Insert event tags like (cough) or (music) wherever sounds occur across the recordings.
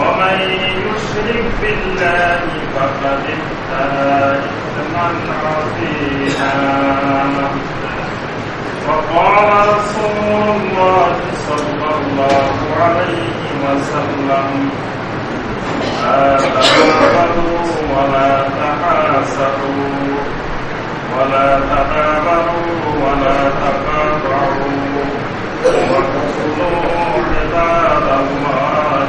ومن يشرك بالله فقد افترى إثما عظيما. وقال رسول الله صلى الله عليه وسلم لا تبابروا ولا تحاسدوا ولا تدابروا ولا تقاطعوا وكونوا عباد الله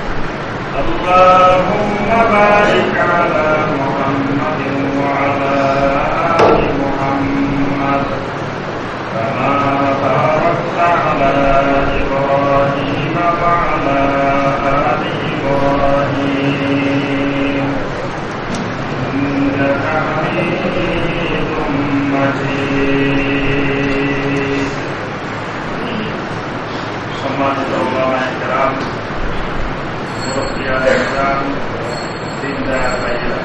اللهم بارك على محمد وعلى آل محمد كما باركت على إبراهيم وعلى آل إبراهيم إنك حميد مجيد সম্মানিত ওলামা کرام মুরব্বিয়ান کرام দিনদার ভাইরা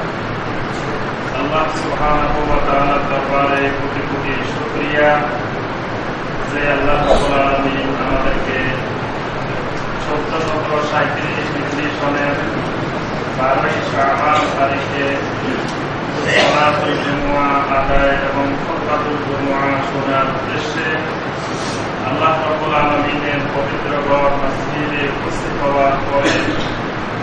আল্লাহ সুবহানাহু ওয়া তাআলার দরবারে কোটি কোটি শুকরিয়া যে আল্লাহ রাব্বুল আলামিন আমাদেরকে চোদ্দশত সাঁত্রিশ হিজরি সনের বারোই শাহবান তারিখে সলাতুল জুমুয়া আদায় এবং খতবাতুল জুমুয়া শোনার উদ্দেশ্যে আল্লাহ রাব্বুল আলামিনের পবিত্র ঘর, মসজিদে উপস্থিত হওয়ার পরে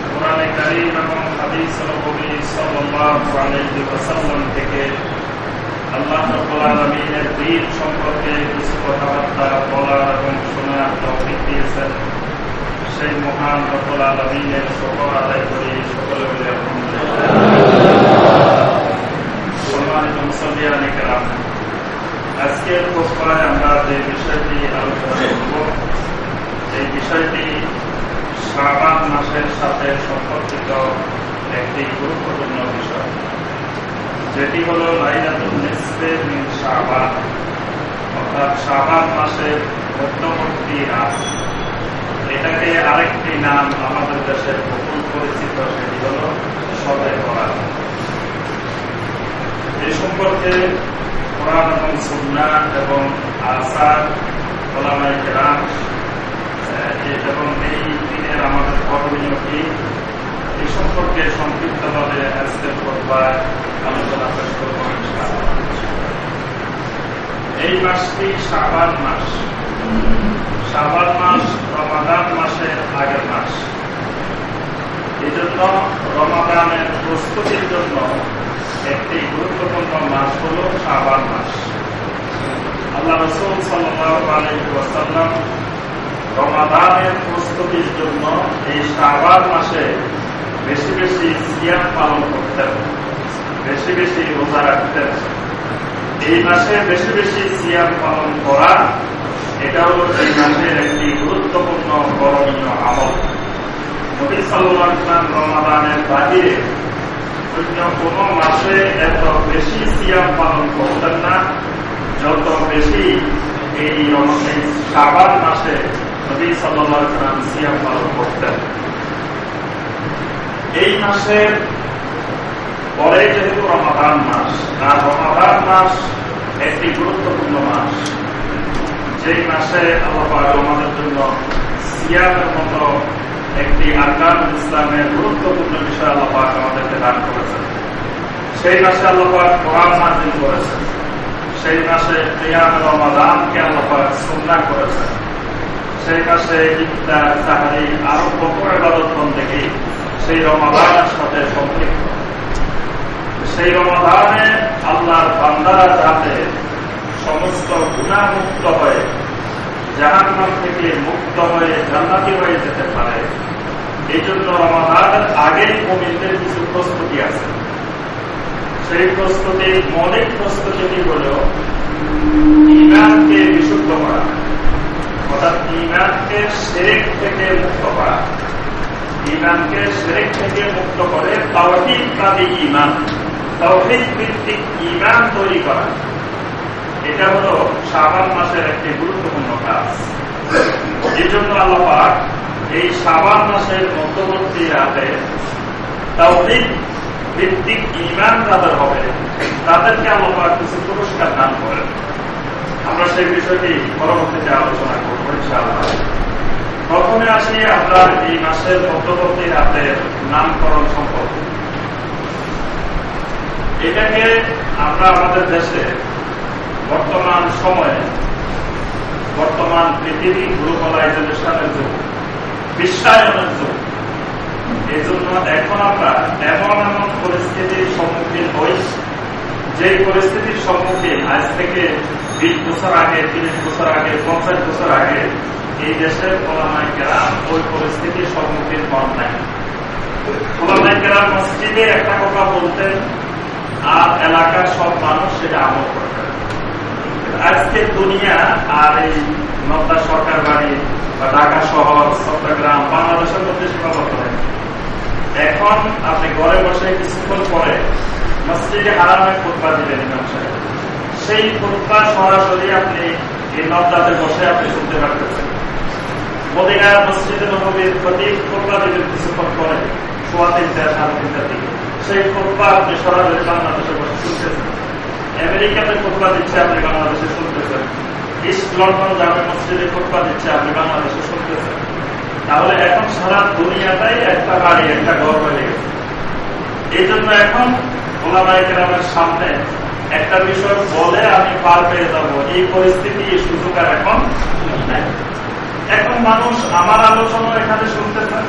কোরআনে কারীম এবং হাদিস নবী সাল্লাল্লাহু আলাইহি ওয়াসাল্লাম থেকে আল্লাহ রাব্বুল আলামিনের দিন সম্পর্কে কিছু কথাবার্তা বলার এবং শোনার তৌফিক দিয়েছেন। সেই মহান রব্বুল আলামিনের শুকর আদায় করি। সকলে বলে সম্মানিত মুসলিয়ানে কেরাম আজকের প্রশ্নে আমরা যে বিষয়টি আলোচনা করব, এই বিষয়টি শ্রাবান মাসের সাথে সম্পর্কিত একটি গুরুত্বপূর্ণ বিষয়। যেটি হল লাইলাতুল নিসফে মিন অর্থাৎ শাবান মাসের মধ্যবর্তী রাত। এটাকে আরেকটি নাম আমাদের দেশের বহুল পরিচিত, সেটি হল সবে করা এই সম্পর্কে এবং আসার এবং এই দিনের আমাদের করণীয় কি এই সম্পর্কে সংক্ষিপ্তভাবে আজকের পর্বায় আলোচনা পেশ করব এই মাসটি সাবান মাস সাবান মাস রমাদান মাসের আগের মাস এই জন্য রমাদানের প্রস্তুতির জন্য একটি গুরুত্বপূর্ণ মাস হল শাবান মাস। আল্লাহ রসুল সাল্লাম রমাদানের প্রস্তুতির জন্য এই শাবান মাসে বেশি বেশি সিয়াম পালন করতেন, বেশি বেশি রোজা রাখতেন। এই মাসে বেশি বেশি সিয়াম পালন করা এটা হল এই মাসের একটি গুরুত্বপূর্ণ করণীয় আমল। নবী সাল্লাম রমাদানের বাহিরে অন্য কোন মাসে এত বেশি সিয়াম পালন করতেন না। যত বেশি এই সাবান মাসে নবী সাল্লাম সিয়াম পালন করতেন। এই মাসের পরে যেহেতু রমাদান মাস আর রমাদান মাস একটি গুরুত্বপূর্ণ মাস। যেই মাসে আল্লাহ আমাদের জন্য সিয়ামের মতো একটি আকার ইসলামের গুরুত্বপূর্ণ বিষয় আল্লাহ আমাদেরকে দান করেছেন। সেই মাসে আল্লাহ কোরআন নাজিল করেছেন। সেই মাসে ক্রিয়াম রমাদানকে আল্লাহ সুন্না করেছেন। সেই মাসে ইফতার তাহারি আরও কত এবাদত বন্দেগী সেই রমাদানের সাথে সম্পৃক্ত। সেই রমাদানে আল্লাহর বান্দারা যাতে সমস্ত গুণামুক্ত হয়ে জাহান্নাম থেকে মুক্ত হয়ে জান্নাতি হয়ে যেতে পারে। এই জন্য রমাদানের আগেই কমিটির কিছু প্রস্তুতি আছে। সেই প্রস্তুতি মৌলিক প্রস্তুতি হল ইমানকে বিশুদ্ধ করা। অর্থাৎ ইমানকে সেরেক থেকে মুক্ত করা। ইমানকে সেরেক থেকে মুক্ত করে তাওহিদবাদী ইমান, তাওহিদ ভিত্তিক ইমান তৈরি করা। এটা হল শাবান মাসের একটি গুরুত্বপূর্ণ কাজ। এই জন্য আল্লাহ এই শাবান মাসের মধ্যবর্তী রাতে তাওহিদ ভিত্তিক ইমান যাদের হবে। তাদেরকে আল্লাহ কিছু পুরস্কার দান করেন। আমরা সেই বিষয়টি পরবর্তীতে আলোচনা করব ইনশাআল্লাহ। প্রথমে আসি আমরা এই মাসের মধ্যবর্তী রাতের নামকরণ সম্পর্কে। এটাকে আমরা আমাদের দেশে বর্তমান সময়ে, বর্তমান পৃথিবী গ্লোবালাইজেশনের যুগ, বিশ্বায়নের যুগ এই জন্য এখন আমরা এমন এমন পরিস্থিতির সম্মুখীন হই যে পরিস্থিতির সম্মুখীন আজ থেকে বিশ বছর আগে, তিরিশ বছর আগে, পঞ্চাশ বছর আগে এই দেশের কেরাম ওই পরিস্থিতির সম্মুখীন হন নাই। কেরাম মসজিদে একটা কথা বলতেন, আর এলাকার সব মানুষ সেটা আমল করতেন আজকে দুনিয়া আর এই নদ্দা সরকার বাড়ি বা ঢাকা শহর, চট্টগ্রাম, বাংলাদেশের মধ্যে সীমাবদ্ধ এখন আপনি ঘরে বসে কিছুক্ষণ পরে মসজিদে হারামে ফুটপা দিলেন ইমাম সাহেব। সেই ফুটপা সরাসরি আপনি এই নদাতে বসে আপনি শুনতে পারতেছেন। মদিনার মসজিদে নবীর প্রতি ফুটপা দিলেন কিছুক্ষণ পরে, সোয়া তিনটা সাড়ে তিনটার দিকে। সেই ফুটপা আপনি সরাসরি বাংলাদেশে বসে শুনতেছেন। আমেরিকাতে ফুটপা দিচ্ছে, আপনি বাংলাদেশে শুনতেছেন ইস্ট লন্ডন জামে মসজিদে ফুটপা দিচ্ছে, আপনি বাংলাদেশে শুনতেছেন তাহলে এখন সারা দুনিয়াটাই একটা বাড়ি, একটা ঘর হয়ে গেছে। এই জন্য এখন ওলামাইকেরামের সামনে একটা বিষয় বলে আমি পার পেয়ে যাব, এই পরিস্থিতি, এই সুযোগ আর এখন এখন মানুষ আমার আলোচনা এখানে শুনতেছেন,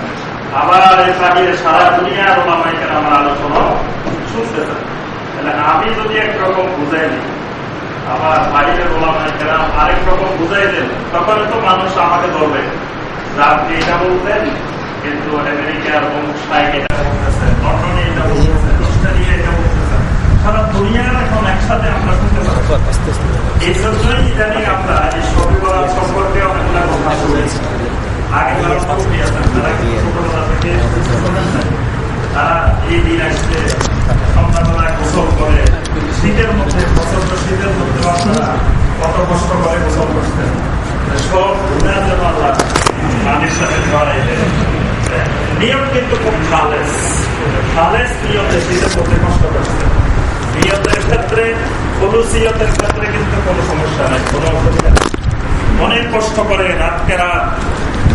আবার বাহিরে সারা দুনিয়ার ওলামাইকের আমার আলোচনা শুনতেছেন। তাহলে আমি যদি একরকম বুঝাই নিই আবার বাইরের ওলামাইকেরাম আরেক রকম বুঝাই দেন তখন তো মানুষ আমাকে ধরবে আপনি এটা বলতেন? কিন্তু আমেরিকার অমুক সাইক এটা বলতেছেন, লন্ডনে এটা বলতেছেন অস্ট্রেলিয়া এটা বলতেছেন। সারা দুনিয়ার এখন একসাথে আমরা শুনতে পারব এই জন্যই ইদানিং আমরা এই বলার সম্পর্কে অনেকগুলো কথা শুনেছি আগে যারা ছোটবেলা থেকে তারা এই দিন আসতে সন্ধ্যাবেলায় কষ্ট করে গোসল করতেন কোনো সমস্যা নাই অনেক কষ্ট করে রাতকে রাত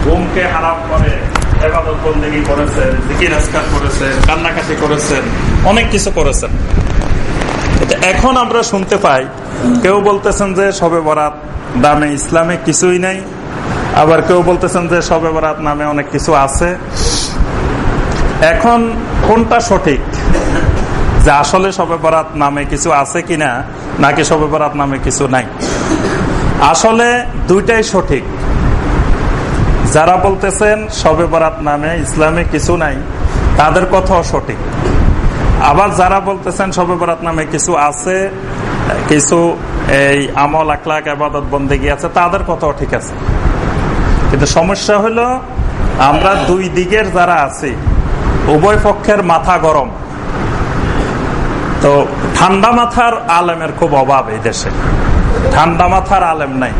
ঘুমকে হারাম করে। এবাদত বন্দেগি করেছেন, জিকির আজকার করেছেন, কান্নাকাটি করেছেন, অনেক কিছু করেছেন। এখন আমরা শুনতে পাই, কেউ বলতেছেন যে সবে বরাত দামে ইসলামে কিছুই নাই, আবার কেউ বলতেছেন যে সবে বরাত নামে অনেক কিছু আছে। এখন কোনটা সঠিক? যে আসলে সবে বরাত নামে কিছু আছে কিনা, নাকি সবে বরাত নামে কিছু নাই? আসলে দুইটাই সঠিক। যারা বলতেছেন সবে বরাত নামে ইসলামে কিছু নাই, তাদের কথাও সঠিক। আবার যারা বলতেছেন সবে বরাত নামে কিছু আছে, কিছু এই আমল আকলাক আবাদত বন্দেগি আছে, তাদের কথাও ঠিক আছে। কিন্তু সমস্যা হলো, আমরা দুই দিকের যারা আছি, উভয় পক্ষের মাথা গরম। তো ঠান্ডা মাথার আলেমের খুব অভাব এই দেশে। ঠান্ডা মাথার আলেম নাই,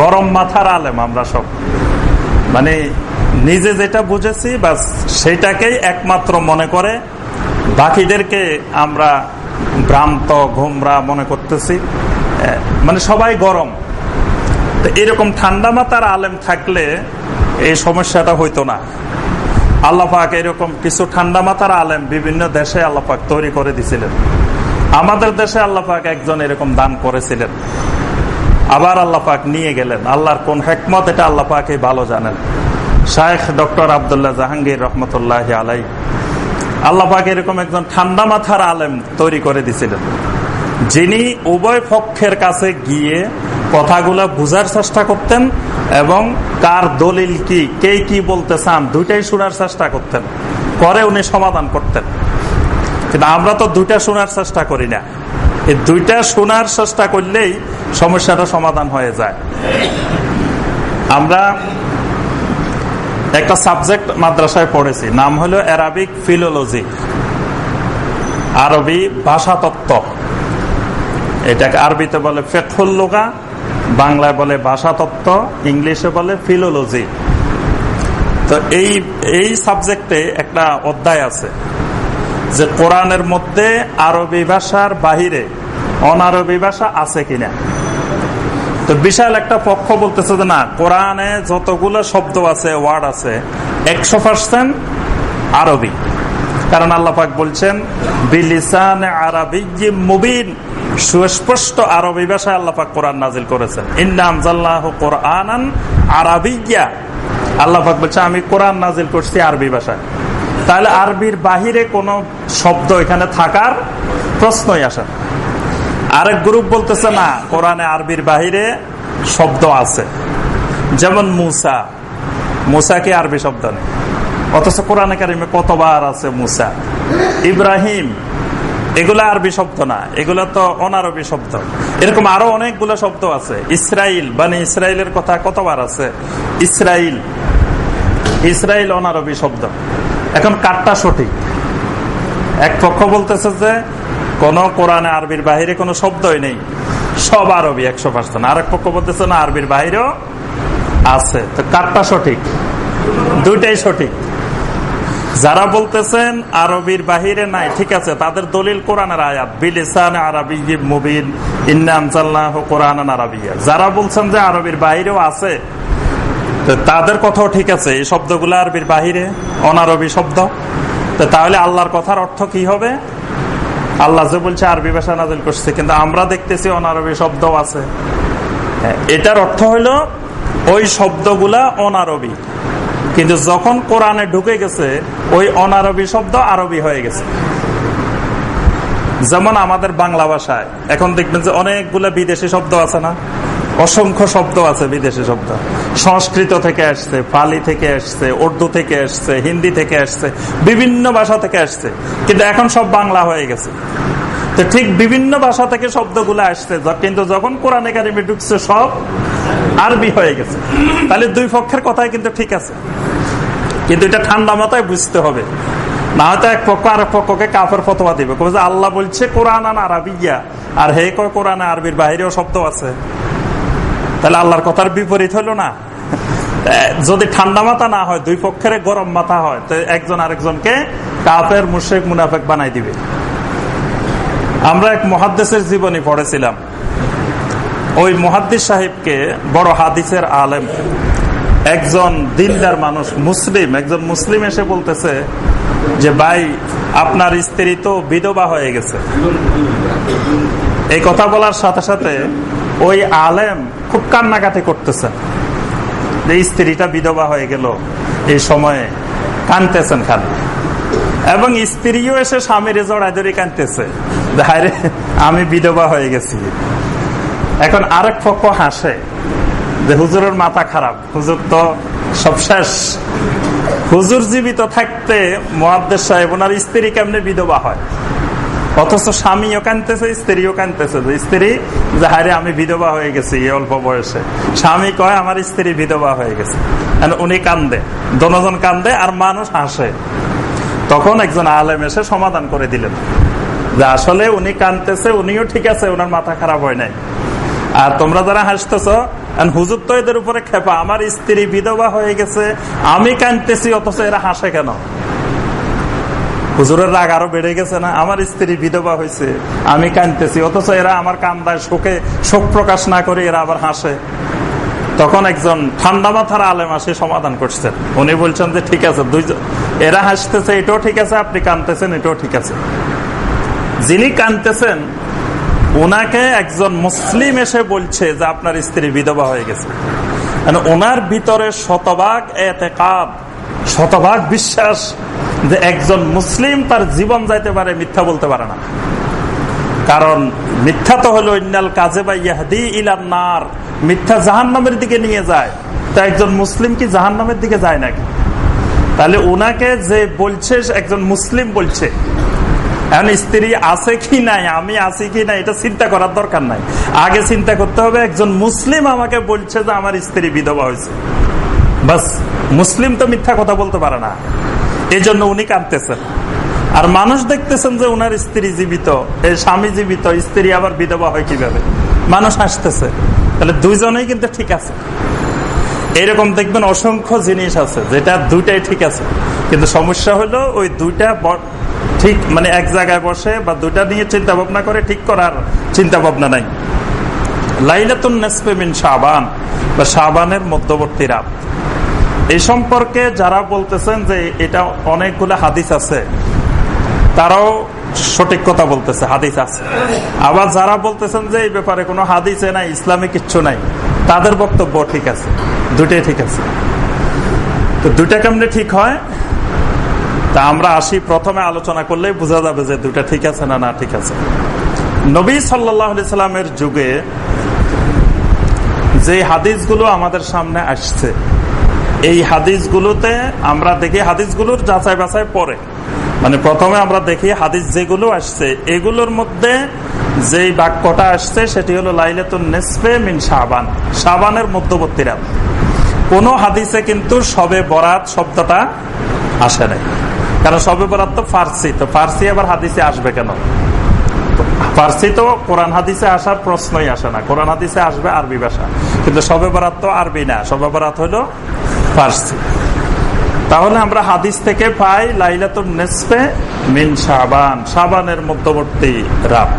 গরম মাথার আলেম আমরা সব। মানে নিজে যেটা বুঝেছি বা সেটাকেই একমাত্র মনে করে। বাকিদেরকে আমরা ভ্রান্ত, ঘুমরা মনে করতেছি। মানে সবাই গরম। তো এরকম ঠান্ডা মাতার আলেম থাকলে এই সমস্যাটা হইতো না। আল্লাপাক এরকম কিছু ঠান্ডা মাতার আলেম বিভিন্ন দেশে আল্লাপাক তৈরি করে দিছিলেন। আমাদের দেশে আল্লাপাক একজন এরকম দান করেছিলেন। আবার আল্লাপাক নিয়ে গেলেন। আল্লাহর কোন হেকমত এটা আল্লাপাকে ভালো জানেন। শায়েখ ডক্টর আবদুল্লাহ জাহাঙ্গীর রহমতুল্লাহ আলাই আল্লাপাক এরকম একজন ঠান্ডা মাথার আলেম তৈরি করে দিছিলেন। যিনি উভয় পক্ষের কাছে গিয়ে কথাগুলো বুঝার চেষ্টা করতেন এবং কার দলিল কি, কে কি বলতে চান, দুইটাই শোনার চেষ্টা করতেন। পরে উনি সমাধান করতেন। কিন্তু আমরা তো দুইটা শোনার চেষ্টা করি না। এই দুইটা শোনার চেষ্টা করলেই সমস্যাটা সমাধান হয়ে যায়। আমরা একটা সাবজেক্ট মাদ্রাসায় পড়েছি, নাম হলো অ্যারাবিক ফিলোলজি আরবি ভাষাতত্ত্ব এটাকে আরবিতে বলে ফেকুল্লুগা বাংলায় বলে ভাষাতত্ত্ব ইংলিশে বলে ফিলোলজি তো এই এই সাবজেক্টে একটা অধ্যায় আছে। যে কোরআনের মধ্যে আরবি ভাষার বাহিরে অনারবি ভাষা আছে কিনা। তো বিশাল একটা পক্ষ বলতেছে যে না, কোরআনে যতগুলো শব্দ আছে, ওয়ার্ড আছে, একশো পার্সেন্ট আরবি। কারণ আল্লাপাক বলছেন, বিলিসান আরবি মুবিন। সুস্পষ্ট আরবি ভাষায় আল্লাপাক কোরআন নাজিল করেছেন। ইন্নাম জাল্লাহ কোরআন আরবিয়া আল্লাপাক বলছে, আমি কোরআন নাজিল করছি আরবি ভাষায়। তাহলে আরবির বাহিরে কোন শব্দ এখানে থাকার প্রশ্নই আসে আরেক গ্রুপ বলতেছে, না, কোরআনে আরবির বাহিরে শব্দ আছে। যেমন মুসা। মুসা কি আরবি শব্দ নেই? অথচ কোরআনে কারিমে কতবার আছে মুসা? ইব্রাহিম, এগুলা আরবি শব্দ না। এগুলা তো অনারবি শব্দ। এরকম আরও অনেকগুলো শব্দ আছে। ইসরাইল মানে ইসরায়েলের কথা কতবার আছে? ইসরাইল। ইসরায়েল অনারবি শব্দ। এখন কাঠটা সঠিক। এক পক্ষ বলতেছে যে, কোন কোরআনে আরবির বাহিরে কোনো শব্দই নেই। সব আরবি, একশো পার্সেন্ট। আরেক পক্ষ বলতেছে, না, আরবির বাহিরেও আছে। তো কাঠটা সঠিক? দুইটাই সঠিক। যারা বলতেছেন, আরবির বাহিরে নাই, ঠিক আছে, তাদের দলিল কোরআনের আরবি কোরআন যারা বলছেন যে আরবির বাহিরেও আছে তাদের কথাও ঠিক আছে এই শব্দগুলো আরবির বাহিরে অনারবি শব্দ। তো তাহলে আল্লাহর কথার অর্থ কি হবে? আল্লাহ যে বলছে আরবি ভাষা নাজিল করছে কিন্তু আমরা দেখতেছি অনারবি শব্দ আছে। হ্যাঁ, এটার অর্থ হলো ওই শব্দগুলা অনারবি। কিন্তু যখন কোরআনে ঢুকে গেছে ওই অনারবি শব্দ আরবি হয়ে গেছে। যেমন আমাদের বাংলা ভাষায় এখন দেখবেন যে অনেকগুলো বিদেশি শব্দ আছে না? অসংখ্য শব্দ আছে বিদেশি শব্দ। সংস্কৃত থেকে আসছে, পালি থেকে আসছে, উর্দু থেকে আসছে, হিন্দি থেকে আসছে, বিভিন্ন ভাষা থেকে আসছে। কিন্তু এখন সব বাংলা হয়ে গেছে। তো ঠিক বিভিন্ন ভাষা থেকে শব্দগুলো আসছে কিন্তু যখন কোরআন একাডেমি ঢুকছে, সব আরবি হয়ে গেছে। তাহলে দুই পক্ষের কথাই কিন্তু ঠিক আছে। কিন্তু এটা ঠান্ডা মাথায় বুঝতে হবে। না হয়তো এক পক্ষ আরেক পক্ষকে কাফের ফতোয়া দিবে। আল্লাহ বলছে, কোরআন আরবিয়া। আর হে কোরআন আরবির বাহিরেও শব্দ আছে। তাহলে আল্লাহর কথার বিপরীত হলো না? যদি ঠান্ডা মাথা না হয়, দুই পক্ষের গরম মাথা হয়, তো একজন আরেকজনকে কাপের মুশেক মুনাফেক বানাই দিবে। আমরা এক মহাদ্দেশের জীবনী পড়েছিলাম। ওই মহাদ্দিস সাহেবকে বড় হাদিসের আলেম। একজন দিনদার মানুষ, মুসলিম, একজন মুসলিম এসে বলতেছে যে, ভাই, আপনার স্ত্রী তো বিধবা হয়ে গেছে। এই কথা বলার সাথে সাথে ওই আলেম খুব কান্নাকাটি করতেছেন যে স্ত্রীটা বিধবা হয়ে গেল এই সময়ে, কানতেছেন খান এবং স্ত্রীও এসে স্বামীর জড়াই ধরে কানতেছে। আমি বিধবা হয়ে গেছি। এখন আরেক পক্ষ হাসে যে হুজুরের মাথা খারাপ। হুজুর তো সব শেষ। হুজুর জীবিত থাকতে মহাদ্দেশ সাহেব ওনার স্ত্রী কেমনে বিধবা হয়? অথচ স্বামীও কানতেছে স্ত্রীও কানতেছে স্ত্রী, যাহারে আমি বিধবা হয়ে গেছি অল্প বয়সে। স্বামী কয়, আমার স্ত্রী বিধবা হয়ে গেছে। উনি কান্দে। দনজন কান্দে আর মানুষ হাসে। তখন একজন আলেম এসে সমাধান করে দিলেন। যে আসলে উনি কানতেছে উনিও ঠিক আছে ওনার মাথা খারাপ হয় নাই। আর তোমরা যারা হাসতেছ হুজুর তো এদের উপরে খেপা আমার স্ত্রী বিধবা হয়ে গেছে, আমি কানতেছি অথচ এরা হাসে কেন? হুজুরের রাগ আরও বেড়ে গেছে না? আমার স্ত্রী বিধবা হয়েছে, আমি কানতেছি অথচ এরা আমার কান্দায় শোকে শোক প্রকাশ না করে এরা আবার হাসে। তখন একজন ঠান্ডা মাথার আলেম আসে, সমাধান করছেন উনি বলছেন যে, ঠিক আছে দুইজন এরা হাসতেছে, এটাও ঠিক আছে, আপনি কানতেছেন এটাও ঠিক আছে। যিনি কানতেছেন ওনাকে একজন মুসলিম এসে বলছে যে, আপনার স্ত্রী বিধবা হয়ে গেছে। মানে ওনার ভিতরে শতভাগ এতে কাপ শতভাগ বিশ্বাস যে একজন মুসলিম তার জীবন যাইতে পারে, মিথ্যা বলতে পারে না। কারণ মিথ্যা তো হলো, ইন্নাল কাজে বা ইয়াহদি ইলান্নার মিথ্যা জাহান নামের দিকে নিয়ে যায়। তা একজন মুসলিম কি জাহান নামের দিকে যায় নাকি? তাহলে ওনাকে যে বলছে একজন মুসলিম বলছে। এখন স্ত্রী আছে কি নাই, আমি আছি কি নাই, এটা চিন্তা করার দরকার নাই। আগে চিন্তা করতে হবে, একজন মুসলিম আমাকে বলছে যে আমার স্ত্রী বিধবা হয়েছে। বাস, মুসলিম তো মিথ্যা কথা বলতে পারে না। এই জন্য উনি কাঁদতেছেন। আর মানুষ দেখতেছেন যে উনার স্ত্রী জীবিত স্বামী জীবিত, স্ত্রী আবার বিধবা হয় কীভাবে? মানুষ হাসতেছে। তাহলে দুইজনেই কিন্তু ঠিক আছে। এরকম দেখবেন অসংখ্য জিনিস আছে যেটা দুইটাই ঠিক আছে। কিন্তু সমস্যা হলো ওই দুইটা ঠিক মানে এক জায়গায় বসে বা দুইটা নিয়ে চিন্তা ভাবনা করে ঠিক করার চিন্তা ভাবনা নাই। লাইলাতুন নেসপেমিন শাহবান বা শাহবানের মধ্যবর্তী রাত। এই সম্পর্কে যারা বলতেছেন যে এটা অনেকগুলো হাদিস আছে, তারাও সঠিক কথা বলতেছে, হাদিস আছে। আবার যারা বলতেছেন যে এই ব্যাপারে কোনো হাদিসে নাই, ইসলামে কিচ্ছু নাই, তাদের বক্তব্য ঠিক আছে দুটাই ঠিক আছে। তো দুটা কেমনে ঠিক হয়? তা আমরা আসি, প্রথমে আলোচনা করলেই বোঝা যাবে যে দুটা ঠিক আছে না না ঠিক আছে। নবী সাল্লামের যুগে যে হাদিসগুলো আমাদের সামনে আসছে এই হাদিসগুলোতে আমরা দেখি, হাদিসগুলোর যাচাই বাছাই পরে। মানে প্রথমে আমরা দেখি হাদিস যেগুলো আসছে, এগুলোর মধ্যে যেই বাক্যটা আসছে সেটি হলো লাইলেতুন নেসপে মিন সাবান সাবানের মধ্যবর্তী রাত কোন হাদিসে কিন্তু সবে বরাত শব্দটা আসে নাই। কারণ সবে বরাত তো ফার্সি তো ফার্সি আবার হাদিসে আসবে কেন? ফার্সি তো কোরআন হাদিসে আসার প্রশ্নই আসে না। কোরআন হাদিসে আসবে আরবি ভাষা। কিন্তু সবে বরাত তো আরবি না। সবে বরাত হলো ফার্সি তাহলে আমরা হাদিস থেকে পাই লাইলাতুন নেসপে মিন সাবান সাবানের মধ্যবর্তী রাত।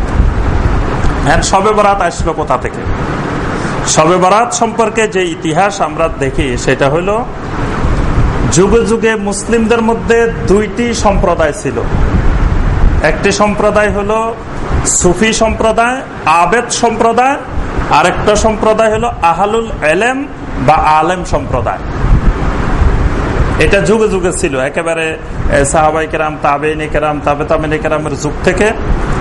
হ্যাঁ সবে বরাত আসলো কোথা থেকে? সবে বরাত সম্পর্কে যে ইতিহাস আমরা দেখি, সেটা হলো যুগে যুগে মুসলিমদের মধ্যে দুইটি সম্প্রদায় ছিল। একটি সম্প্রদায় হলো সুফি সম্প্রদায়, আবেদ সম্প্রদায়, আরেকটা সম্প্রদায় হলো আহালুল এলেম বা আলেম সম্প্রদায়। এটা যুগে যুগে ছিল। একেবারে সাহাবাই কেরাম তাবেনি কেরাম, তাবে তামিনী কেরামের যুগ থেকে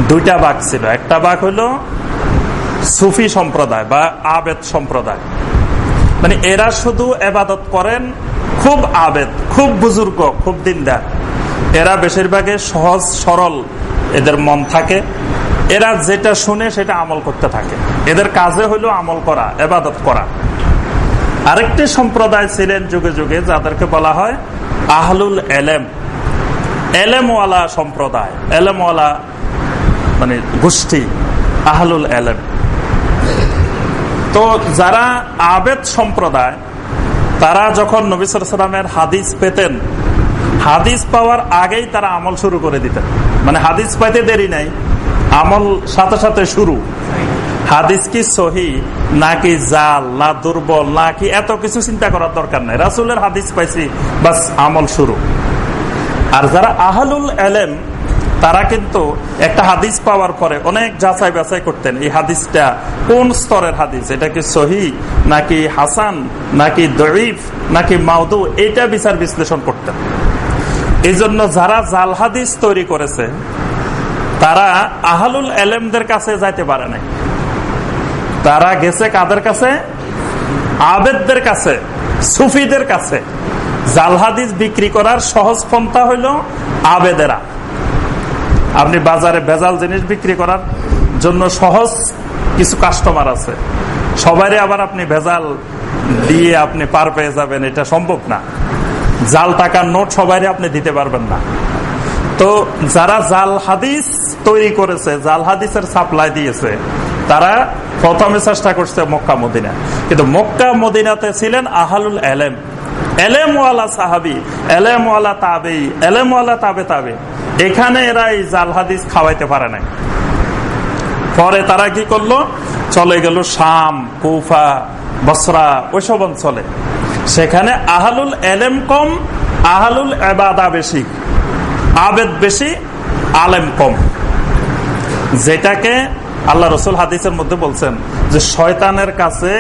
দুইটা বাঘ ছিল। একটা বাঘ হলো সুফি সম্প্রদায় বা আবেদ সম্প্রদায়। মানে এরা শুধু এবাদত করেন, খুব আবেদ, খুব বুজুর্গ, খুব দিনদার। এরা বেশিরভাগে সহজ, সরল এদের মন থাকে। এরা যেটা শুনে সেটা আমল করতে থাকে। এদের কাজে হলো আমল করা, এবাদত করা। আরেকটি সম্প্রদায় ছিলেন যুগে যুগে, যাদেরকে বলা হয় আহলুল এলেম। এলেমওয়ালা সম্প্রদায়, এলেমওয়ালা মানে গোষ্ঠী, আহলুল এলেম। তো যারা আবেদ সম্প্রদায়, তারা যখন নবিসর সালামের হাদিস পেতেন, হাদিস পাওয়ার আগেই তারা আমল শুরু করে দিতেন। মানে হাদিস পাইতে দেরি নাই, আমল সাথে সাথে শুরু। হাদিস কি সহি, নাকি জাল, না দুর্বল, নাকি এত কিছু চিন্তা করার দরকার নাই? রাসুলের হাদিস পাইছি, বাস আমল শুরু। আর যারা আহলুল এলেম, তারা কিন্তু একটা হাদিস পাওয়ার পরে অনেক যাচাই বাছাই করতেন, এই হাদিসটা কোন স্তরের হাদিস? এটা কি সহি, নাকি হাসান, নাকি দরিফ নাকি মাউদু এটা বিচার বিশ্লেষণ করতেন। এই জন্য যারা জাল হাদিস তৈরি করেছে, তারা আহলুল এলেমদের কাছে যাইতে পারে নাই। তারা গেছে কাদের কাছে? আবেদদের কাছে, সুফিদের কাছে। জালহাদিস বিক্রি করার সহজ পন্থা হইল আবেদেরা। আপনি বাজারে ভেজাল জিনিস বিক্রি করার জন্য সহজ কিছু কাস্টমার আছে। সবারই আবার আপনি ভেজাল দিয়ে আপনি পার পেয়ে যাবেন, এটা সম্ভব না। জাল টাকার নোট সবাই আপনি দিতে পারবেন না। তো যারা জাল হাদিস তৈরি করেছে, জাল হাদিসের সাপ্লাই দিয়েছে, তারা প্রথমে চেষ্টা করছে মক্কা, মদিনা। কিন্তু মক্কা, মদিনাতে ছিলেন আহালুল এলেম। এলেমওয়ালা সাহাবি, এলেমওয়ালা তাবে এলেমওয়ালা তাবে তাবে। এখানে এরা এই জাল হাদিস খাওয়াইতে পারে নাই। পরে তারা কি করল? চলে গেল শাম, কুফা, বসরা, ওইসব অঞ্চলে। সেখানে আহালুল এলেম কম, আহালুল এবাদা বেশি, আবেদ বেশি, আলেম কম। যেটাকে আল্লাহ রসুল হাদিসের মধ্যে বলছেন যে শয়তানের কাছে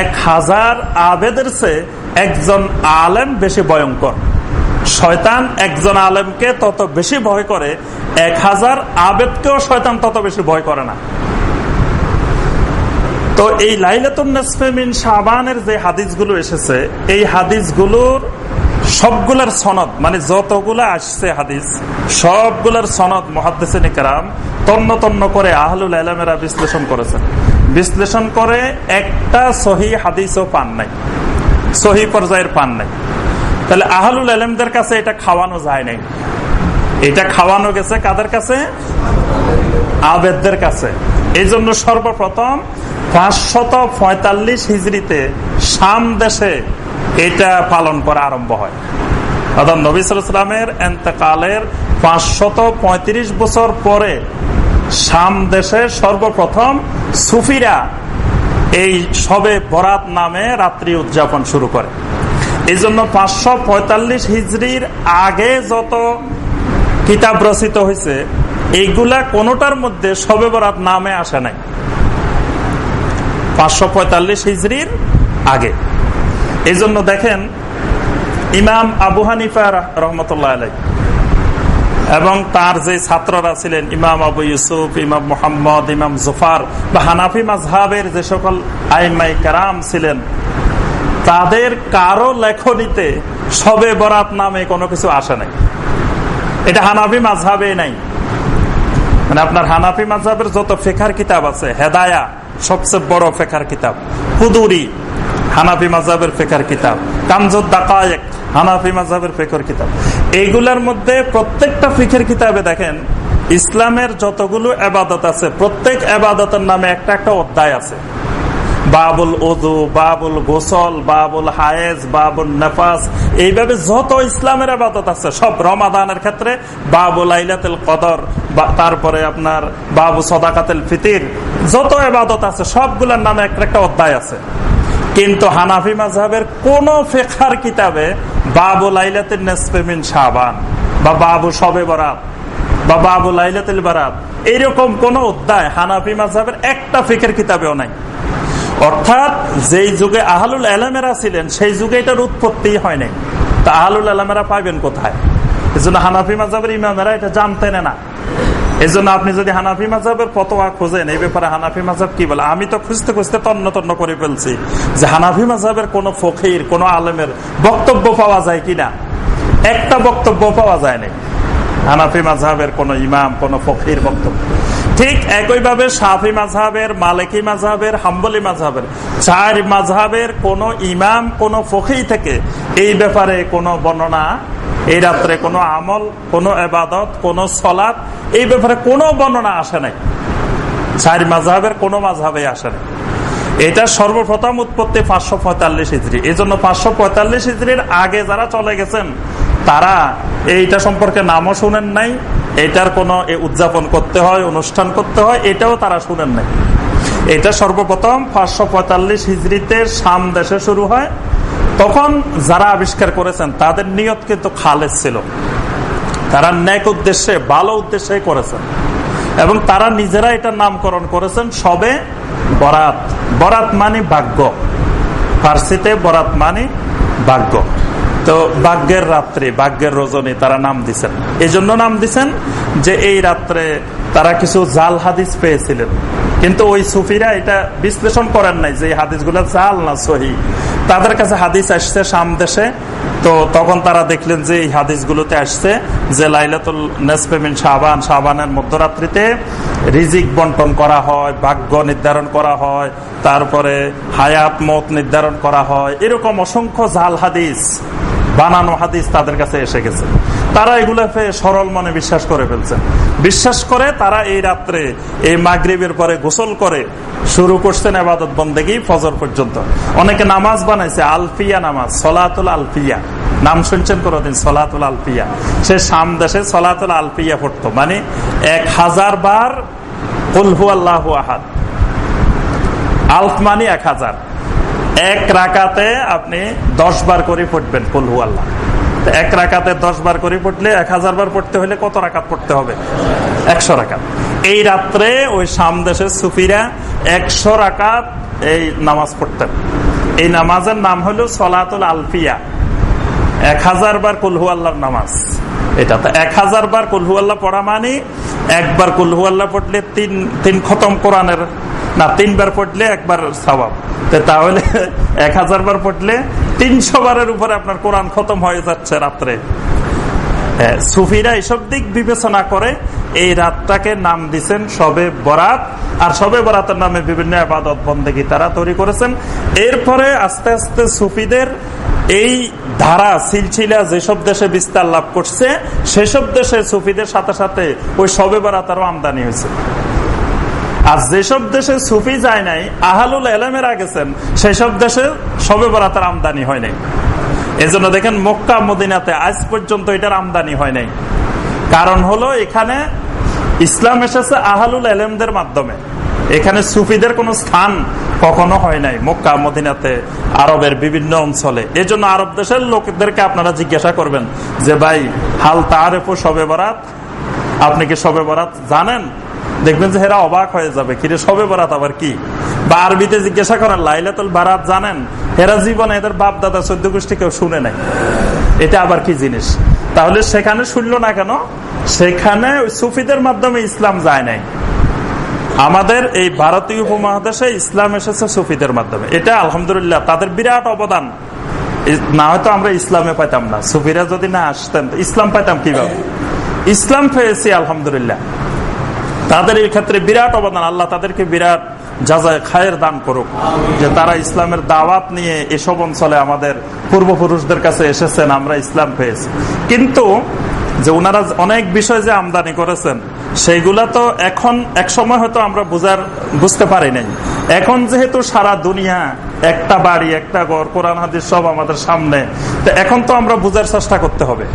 এক হাজার আবেদের চেয়ে একজন আলেম বেশি ভয়ঙ্কর। শয়তান একজন আলেমকে তত বেশি ভয় করে, এক হাজার আবেদকেও শয়তান তত বেশি ভয় করে না। তো এই লাইলাতুন্নসফেমিন শাহবানের যে হাদিসগুলো এসেছে, এই হাদিসগুলোর সবগুলার সনদ মানে যতগুলা আসছে হাদিস, সবগুলার সনদ মহাদ্দেসিন কারাম তন্ন তন্ন করে আহলুল আলমেরা বিশ্লেষণ করেছেন। বিশ্লেষণ করে একটা সহি হাদিসও পান নাই, সহি পর্যায়ের পান নাই। তাহলে আহলুল আলমদের কাছে এটা খাওয়ানো যায় নাই। এটা খাওয়ানো গেছে কাদের কাছে? আবেদদের কাছে। এই জন্য সর্বপ্রথম পাঁচশত পঁয়তাল্লিশ হিজড়িতে শাম দেশে এটা পালন করা আরম্ভ হয়। অর্থাৎ নবিসামের এতেকালের পাঁচশত পঁয়ত্রিশ বছর পরে শাম দেশে সর্বপ্রথম সুফিরা এই সবে বরাত নামে রাত্রি উদযাপন শুরু করে। এই জন্য পাঁচশো পঁয়তাল্লিশ হিজড়ির আগে যত কিতাব রচিত হয়েছে, এইগুলা কোনটার মধ্যে সবে বরাত নামে আসে নাই। পাঁচশো পঁয়তাল্লিশ হিজড়ির আগে। এই জন্য দেখেন, ইমাম আবু হানিফা রহমতুল্লাহ আলাই এবং তার যে ছাত্ররা ছিলেন, ইমাম আবু ইউসুফ, ইমাম মোহাম্মদ, ইমাম জুফার বা হানাফি মাজহাবের যে সকল আইমাই কারাম ছিলেন, তাদের কারও লেখনীতে সবে বরাত নামে কোনো কিছু আসে নাই। এটা হানাফি মাজহাবে নাই। মানে আপনার হানাফি মাজহাবের যত ফেখার কিতাব আছে, হেদায়া সবচেয়ে বড় ফেখার কিতাব কুদুরি হানাফি মাজাবের ফেকার কিতাব। কামজুদ দাকায়েক, হানাফি মাজাবের ফেকর কিতাব। এইগুলার মধ্যে প্রত্যেকটা ফিখের কিতাবে দেখেন, ইসলামের যতগুলো আবাদত আছে, প্রত্যেক আবাদতের নামে একটা একটা অধ্যায় আছে। বাবুল ওদু বাবুল গোসল, বাবুল হায়েজ, বাবুল নেফাস, এইভাবে যত ইসলামের আবাদত আছে, সব রমাদানের ক্ষেত্রে বাবুল আইলাতেল কদর তারপরে আপনার বাবু সদাকাতেল ফিতির, যত আবাদত আছে, সবগুলোর নামে একটা একটা অধ্যায় আছে। কিন্তু হানাফি মাঝহের কোন ফেখার কিতাবে বাবু লাইলাতের নেসপেমিন সাবান বা বাবু সবে বরাত বা বাবু লাইলাতুল বারাত। এইরকম কোন অধ্যায় হানাফি মাঝহের একটা ফেকের কিতাবেও নাই। অর্থাৎ যেই যুগে আহলুল আলমেরা ছিলেন, সেই যুগে এটার উৎপত্তি হয় নাই। তা আহলুল আলমেরা পাইবেন কোথায়? এই জন্য হানাফি মাজাবের ইমামেরা এটা জানতেন না। এই জন্য আপনি যদি হানাফি মাজাবের পতোয়া খোঁজেন, এই ব্যাপারে হানাফি মাজাব কি বলে? আমি তো খুঁজতে খুঁজতে তন্ন তন্ন করে ফেলছি যে হানাফি মাজাবের কোন ফকির, কোন আলেমের বক্তব্য পাওয়া যায় কিনা? একটা বক্তব্য পাওয়া যায় না হানাফি মাঝহের কোন ইমাম, কোন ফকির বক্তব্য। ঠিক একইভাবে সাফি মাঝহের মালিকি মাঝহের হাম্বলি মাঝহের চার মাঝহের কোন ইমাম, কোন ফকি থেকে এই ব্যাপারে কোন বর্ণনা এই রাত্রে কোনো আমল, কোনো এবাদত, কোন সলাদ এই ব্যাপারে কোনো বর্ণনা আসে নাই। চার মাঝহের কোনো মাঝহে আসে নাই। এটা সর্বপ্রথম উৎপত্তি পাঁচশো পঁয়তাল্লিশ ইজরি এই জন্য পাঁচশো পঁয়তাল্লিশ ইজরির আগে যারা চলে গেছেন, তারা এইটা সম্পর্কে নামও শুনেন নাই, এটার কোনো উদযাপন করতে হয়, অনুষ্ঠান করতে হয়, এটাও তারা শুনেন নাই। এটা সর্বপ্রথম পাঁচশো পঁয়তাল্লিশ হিজড়িতে সাম দেশে শুরু হয় তখন যারা আবিষ্কার করেছেন, তাদের নিয়ত কিন্তু খালেজ ছিল। তারা ন্যাক উদ্দেশ্যে, ভালো উদ্দেশ্যে করেছেন। এবং তারা নিজেরা এটার নামকরণ করেছেন সবে বরাত। বরাত মানে ভাগ্য। ফার্সিতে বরাত মানে ভাগ্য। তো ভাগ্যের রাত্রে, ভাগ্যের রজনী তারা নাম দিছেন। এই জন্য নাম দিচ্ছেন যে এই রাত্রে তারা কিছু জাল হাদিস পেয়েছিলেন। কিন্তু ওই সুফিরা এটা বিশ্লেষণ করেন নাই যে হাদিসগুলো জাল না সহি। তাদের কাছে হাদিস আসছে সাম দেশে। তো তখন তারা দেখলেন যে এই হাদিসগুলোতে আসছে যে লাইলাতুল নেসপেমিন শাহবান শাহবানের মধ্যরাত্রিতে রিজিক বন্টন করা হয়, ভাগ্য নির্ধারণ করা হয়, তারপরে হায়াত মত নির্ধারণ করা হয়। এরকম অসংখ্য জাল হাদিস। বানানো হাদিস তাদের কাছে এসে গেছে। তারা এগুলো সরল মনে বিশ্বাস করে ফেলছেন বিশ্বাস করে তারা এই রাত্রে, এই মাগরীবের পরে গোসল করে শুরু করছেন আবাদত বন্দেগী ফজর পর্যন্ত। অনেকে নামাজ বানাইছে, আলফিয়া নামাজ, সলাতুল আলফিয়া। নাম শুনছেন কোনদিন? সলাতুল আলফিয়া। সে সাম দেশে সলাতুল আলফিয়া পড়তো। মানে এক হাজার বার কলহু আল্লাহ আহাদ। আলফ মানে এক হাজার। এক রাকাতে আপনি দশ বার করে পড়বেন কলহু আল্লাহ। এক রাকাতে দশ বার করে পড়লে এক হাজার বার পড়তে হলে কত রাকাত পড়তে হবে? একশো রাকাত। এই রাত্রে ওই সামদেশের সুফিরা একশো রাকাত এই নামাজ পড়তেন। এই নামাজের নাম হলো সলাতুল আলফিয়া। এক হাজার বার কুলহু আল্লাহর নামাজ। এটা তো এক হাজার বার কুলহু আল্লাহ পড়া মানে একবার কুলহু আল্লাহ পড়লে তিন তিন খতম কোরআনের না, তিনবার পড়লে একবার সবাব তাহলে (laughs) এক হাজার বার পড়লে তিনশো বারের উপরে আপনার কোরআন খতম হয়ে যাচ্ছে রাত্রে। সুফিরা এসব দিক বিবেচনা করে এই রাতটাকে নাম দিচ্ছেন সবে বরাত, আর সবে বরাতের নামে বিভিন্ন আবাদত বন্দেগি তারা তৈরি করেছেন। এরপরে আস্তে আস্তে সুফিদের এই ধারা সিলছিলা যেসব দেশে বিস্তার লাভ করছে, সেসব দেশে সুফিদের সাথে সাথে ওই সবে বরাতারও আমদানি হয়েছে। আর যেসব দেশে সুফি যায় নাই, আহালুল এলামেরা গেছেন, সেসব দেশে সবে বরাতার আমদানি হয় নাই। এজন্য দেখেন মক্কা, মদিনাতে আজ পর্যন্ত এটার আমদানি হয় নাই। কারণ হলো এখানে ইসলাম এসেছে আহালুল এলেমদের মাধ্যমে। এখানে সুফিদের কোন স্থান কখনো হয় নাই, মক্কা, মদিনাতে, আরবের বিভিন্ন অঞ্চলে। এই জন্য আরব দেশের লোকদেরকে আপনারা জিজ্ঞাসা করবেন যে, ভাই, হাল তার সবে বরাত? আপনি কি সবে বরাত জানেন? দেখবেন যে হেরা অবাক হয়ে যাবে, কিরে সবে বরাত আবার কি? বা আরবিতে জিজ্ঞাসা করেন, লাইলাতুল বারাত জানেন? হেরা জীবনে এদের বাপ দাদা চোদ্দ গোষ্ঠী কেউ শুনে নাই। এটা আবার কি জিনিস? তাহলে সেখানে শুনলো না কেন? সেখানে সুফিদের মাধ্যমে ইসলাম যায় নাই। আমাদের এই ভারতীয় উপমহাদেশে ইসলাম এসেছে সুফিদের মাধ্যমে। এটা আলহামদুলিল্লাহ তাদের বিরাট অবদান। না হয়তো আমরা ইসলামে পাইতাম না। সুফিরা যদি না আসতেন, ইসলাম পাইতাম কীভাবে? ইসলাম পেয়েছি, আলহামদুলিল্লাহ। তাদের এই ক্ষেত্রে বিরাট অবদান। আল্লাহ তাদেরকে বিরাট যাজায় খায়ের দান করুক। যে তারা ইসলামের দাওয়াত নিয়ে এসব অঞ্চলে আমাদের পূর্বপুরুষদের কাছে এসেছেন, আমরা ইসলাম পেয়েছি। কিন্তু যে ওনারা অনেক বিষয় যে আমদানি করেছেন, সেইগুলা তো এখন এক সময় হয়তো আমরা বুঝার, বুঝতে পারি নাই। এখন যেহেতু সারা দুনিয়া, একটা বাড়ি, একটা ঘর, কোরআন, হাদিস সব আমাদের সামনে, তো এখন তো আমরা বুঝার চেষ্টা করতে হবে।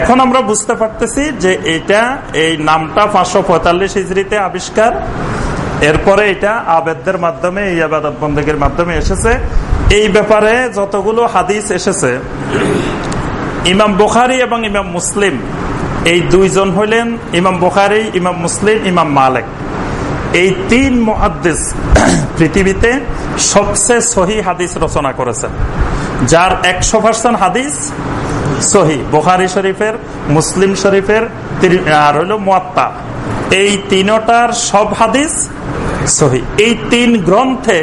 এখন আমরা বুঝতে পারতেছি যে এটা এই নামটা পাঁচশো পঁয়তাল্লিশ ইজরিতে আবিষ্কার। এরপরে এটা আবেদদের মাধ্যমে, এই আবাদত বন্দীগের মাধ্যমে এসেছে। এই ব্যাপারে যতগুলো হাদিস এসেছে, ইমাম বুখারি এবং ইমাম মুসলিম, এই দুইজন হইলেন ইমাম বুখারি, ইমাম মুসলিম, ইমাম মালেক। এই তিন মহাদ্দেশ পৃথিবীতে সবচেয়ে সহি হাদিস রচনা করেছেন। যার একশো পার্সেন্ট হাদিস সহি, বোখারি শরীফের, মুসলিম শরীফের আর হইল মোয়াত্তা। এই তিনটার সব হাদিস সহি। এই তিন গ্রন্থে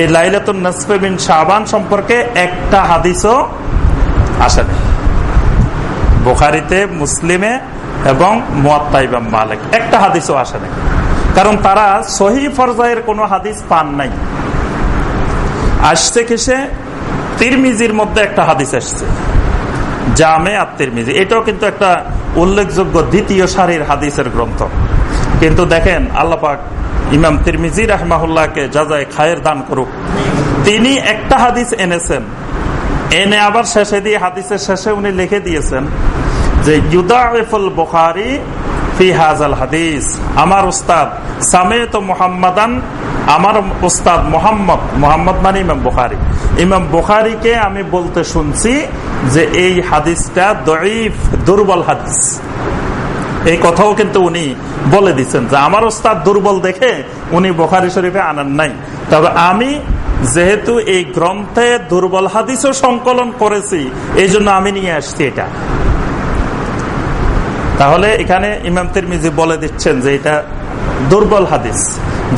এই লাইলাতুল নসফে বিন শাহবান সম্পর্কে একটা হাদিসও আসে বোখারিতে, মুসলিমে এবং মোয়াত্তা ইবাম মালিক একটা হাদিসও আসে কারণ তারা সহি ফরজাইয়ের কোনো হাদিস পান নাই। আসছে কিসে? তিরমিজির মধ্যে একটা হাদিস আসছে জামে আর তিরমিজি। এটাও কিন্তু একটা উল্লেখযোগ্য দ্বিতীয় সারির হাদিসের গ্রন্থ। কিন্তু দেখেন আল্লাপাক ইমাম তিরমিজি রাহমাহুল্লাহকে যা যায় খায়ের দান করুক, তিনি একটা হাদিস এনেছেন। এনে আবার শেষে দিয়ে হাদিসের শেষে উনি লিখে দিয়েছেন যে ইউদাফুল বুখারি ফি হাজাল হাদিস। আমার উস্তাদ, সামেত মোহাম্মদান আমার উস্তাদ মোহাম্মদ মোহাম্মদ মানে ইমাম বুখারি। ইমাম বুখারিকে আমি বলতে শুনছি যে এই হাদিসটা দঈফ, দুর্বল হাদিস। এই কথাও কিন্তু উনি বলে দিচ্ছেন যে আমার ওস্তাদ দুর্বল দেখে উনি বোখারি শরীফে আনান নাই। তবে আমি যেহেতু এই গ্রন্থে দুর্বল হাদিসও সংকলন করেছি, এই জন্য আমি নিয়ে আসছি এটা। তাহলে এখানে ইমাম তিরমিজি বলে দিচ্ছেন যে এটা দুর্বল হাদিস।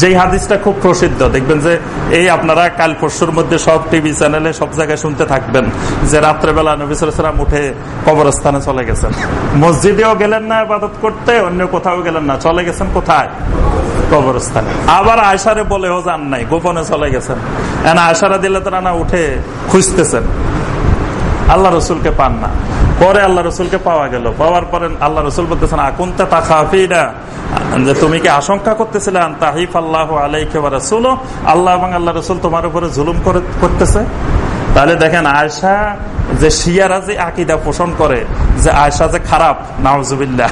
যেই হাদিসটা খুব প্রসিদ্ধ, দেখবেন যে এই আপনারা কাল পরশুর মধ্যে সব টিভি চ্যানেলে সব জায়গায় শুনতে থাকবেন যে রাত্রেবেলা নবিসাম উঠে কবরস্থানে চলে গেছেন। মসজিদেও গেলেন না আবাদত করতে, অন্য কোথাও গেলেন না, চলে গেছেন কোথায়? কবরস্থানে। আবার আয়সারে বলেও যান নাই, গোপনে চলে গেছেন। আয়সারা দিলে তারা না উঠে খুঁজতেছেন। আল্লাহ রসুলকে পান না। পরে আল্লাহ রসুলকে পাওয়া গেল। পাওয়ার পরে আল্লাহ রসুল বলতেছেন, আকুন্তা তাকাফিরা যে, তুমি কি আশঙ্কা করতেছিলেন তাহিফ আল্লাহ আলাইকে রসুল আল্লাহ এবং আল্লাহ রসুল তোমার উপরে জুলুম করতেছে। তাহলে দেখেন আয়সা যে শিয়ারা যে আকিদা পোষণ করে, যে আয়সা যে খারাপ নাওজুবিল্লা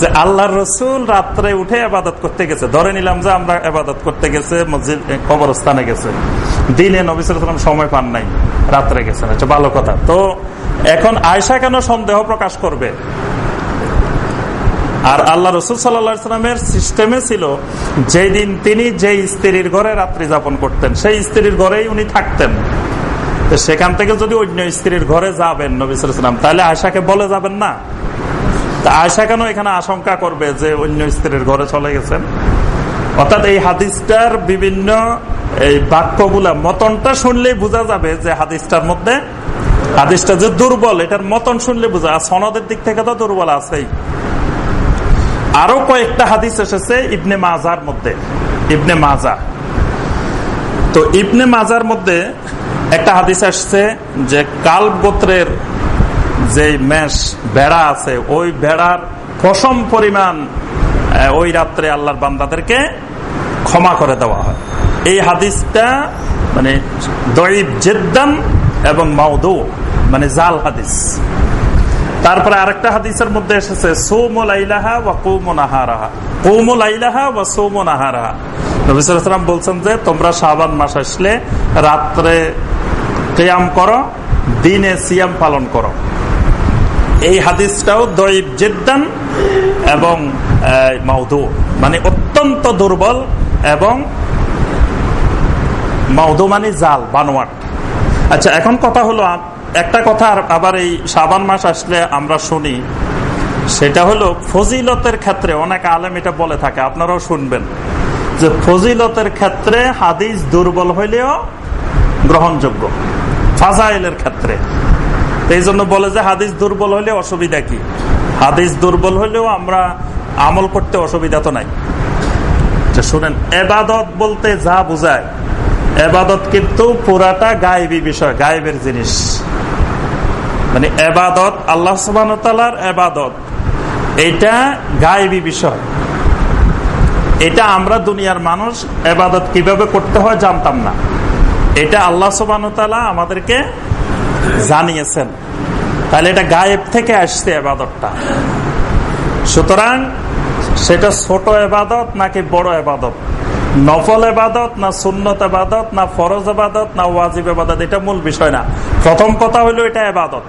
যে আল্লাহ রসুল রাত্রে উঠে আবাদত করতে গেছে। ধরে নিলাম যে আমরা আবাদত করতে গেছে, মসজিদ কবরস্থানে গেছে। দিনে নবিসাম সময় পান নাই, রাত্রে আচ্ছা ভালো কথা। তো এখন আয়সা কেন সন্দেহ প্রকাশ করবে? আর আল্লাহ রসুল সাল্লামের সিস্টেমে ছিল, যেদিন তিনি যে স্ত্রীর ঘরে রাত্রি যাপন করতেন, সেই স্ত্রীর ঘরেই উনি থাকতেন। সেখান থেকে যদি অন্য স্ত্রীর ঘরে যাবেন নবিসাম তাহলে আয়সাকে বলে যাবেন না। তা আয়সা কেন এখানে আশঙ্কা করবে যে অন্য স্ত্রীর ঘরে চলে গেছেন? অর্থাৎ এই হাদিসটার বিভিন্ন এই বাক্যগুলা, মতনটা শুনলেই বোঝা যাবে যে হাদিসটার মধ্যে হাদিসটা যে দুর্বল, এটার মতন শুনলে বোঝা সনদের দিক থেকে তো দুর্বল আছেই। আরও কয়েকটা হাদিস এসেছে ইবনে মাজার মধ্যে। ইবনে মাজা তো ইবনে মাজার মধ্যে একটা হাদিস আসছে যে কাল গোত্রের যে মেষ বেড়া আছে, ওই বেড়ার পশম পরিমাণ ওই রাত্রে আল্লাহর বান্দাদেরকে ক্ষমা করে দেওয়া হয়। এই হাদিসটা মানে দরিব জেদ্দান এবং মাউদু মানে জাল হাদিস। তারপরে আরেকটা হাদিসের মধ্যে এসেছে সৌমল আইলাহা বা কৌমনাহারাহা কৌমল আইলাহা বা সৌমনাহারাহা নবিসাম বলছেন যে, তোমরা শাবান মাস আসলে রাত্রে কেয়াম করো, দিনে সিয়াম পালন করো। এই হাদিসটাও দৈব জেদ্দান এবং মাউদু মানে অত্যন্ত দুর্বল এবং মাউদু মানে জাল, বানোয়াট। আচ্ছা এখন কথা হলো একটা কথা আবার এই সাবান মাস আসলে আমরা শুনি। সেটা হলো, ফজিলতের ক্ষেত্রে অনেক আলেম এটা বলে থাকে, আপনারাও শুনবেন, যে ফজিলতের ক্ষেত্রে হাদিস দুর্বল হইলেও গ্রহণযোগ্য, ফাজাইলের ক্ষেত্রে। এই জন্য বলে যে হাদিস দুর্বল হলে অসুবিধা কি? হাদিস দুর্বল হলেও আমরা আমল করতে অসুবিধা তো নাই। শুনেন, এবাদত বলতে যা বুঝায় এবাদত কিন্তু পুরাটা গায়েবী বিষয়, গায়েবের জিনিস। মানে এবাদত, আল্লাহ সুবাহর এবাদত। এটা গায়েবী বিষয়। এটা আমরা দুনিয়ার মানুষ এবাদত কীভাবে করতে হয় জানতাম না। এটা আল্লাহ সুবাহ আমাদেরকে জানিয়েছেন। তাহলে এটা গায়েব থেকে আসছে এবাদতটা। সুতরাং সেটা ছোট এবাদত নাকি বড় এবাদত? নফল এবাদত না সুন্নত এবাদত না ফরজ এবাদত না ওয়াজিব এবাদত এটা মূল বিষয় না। প্রথম কথা হলো এটা এবাদত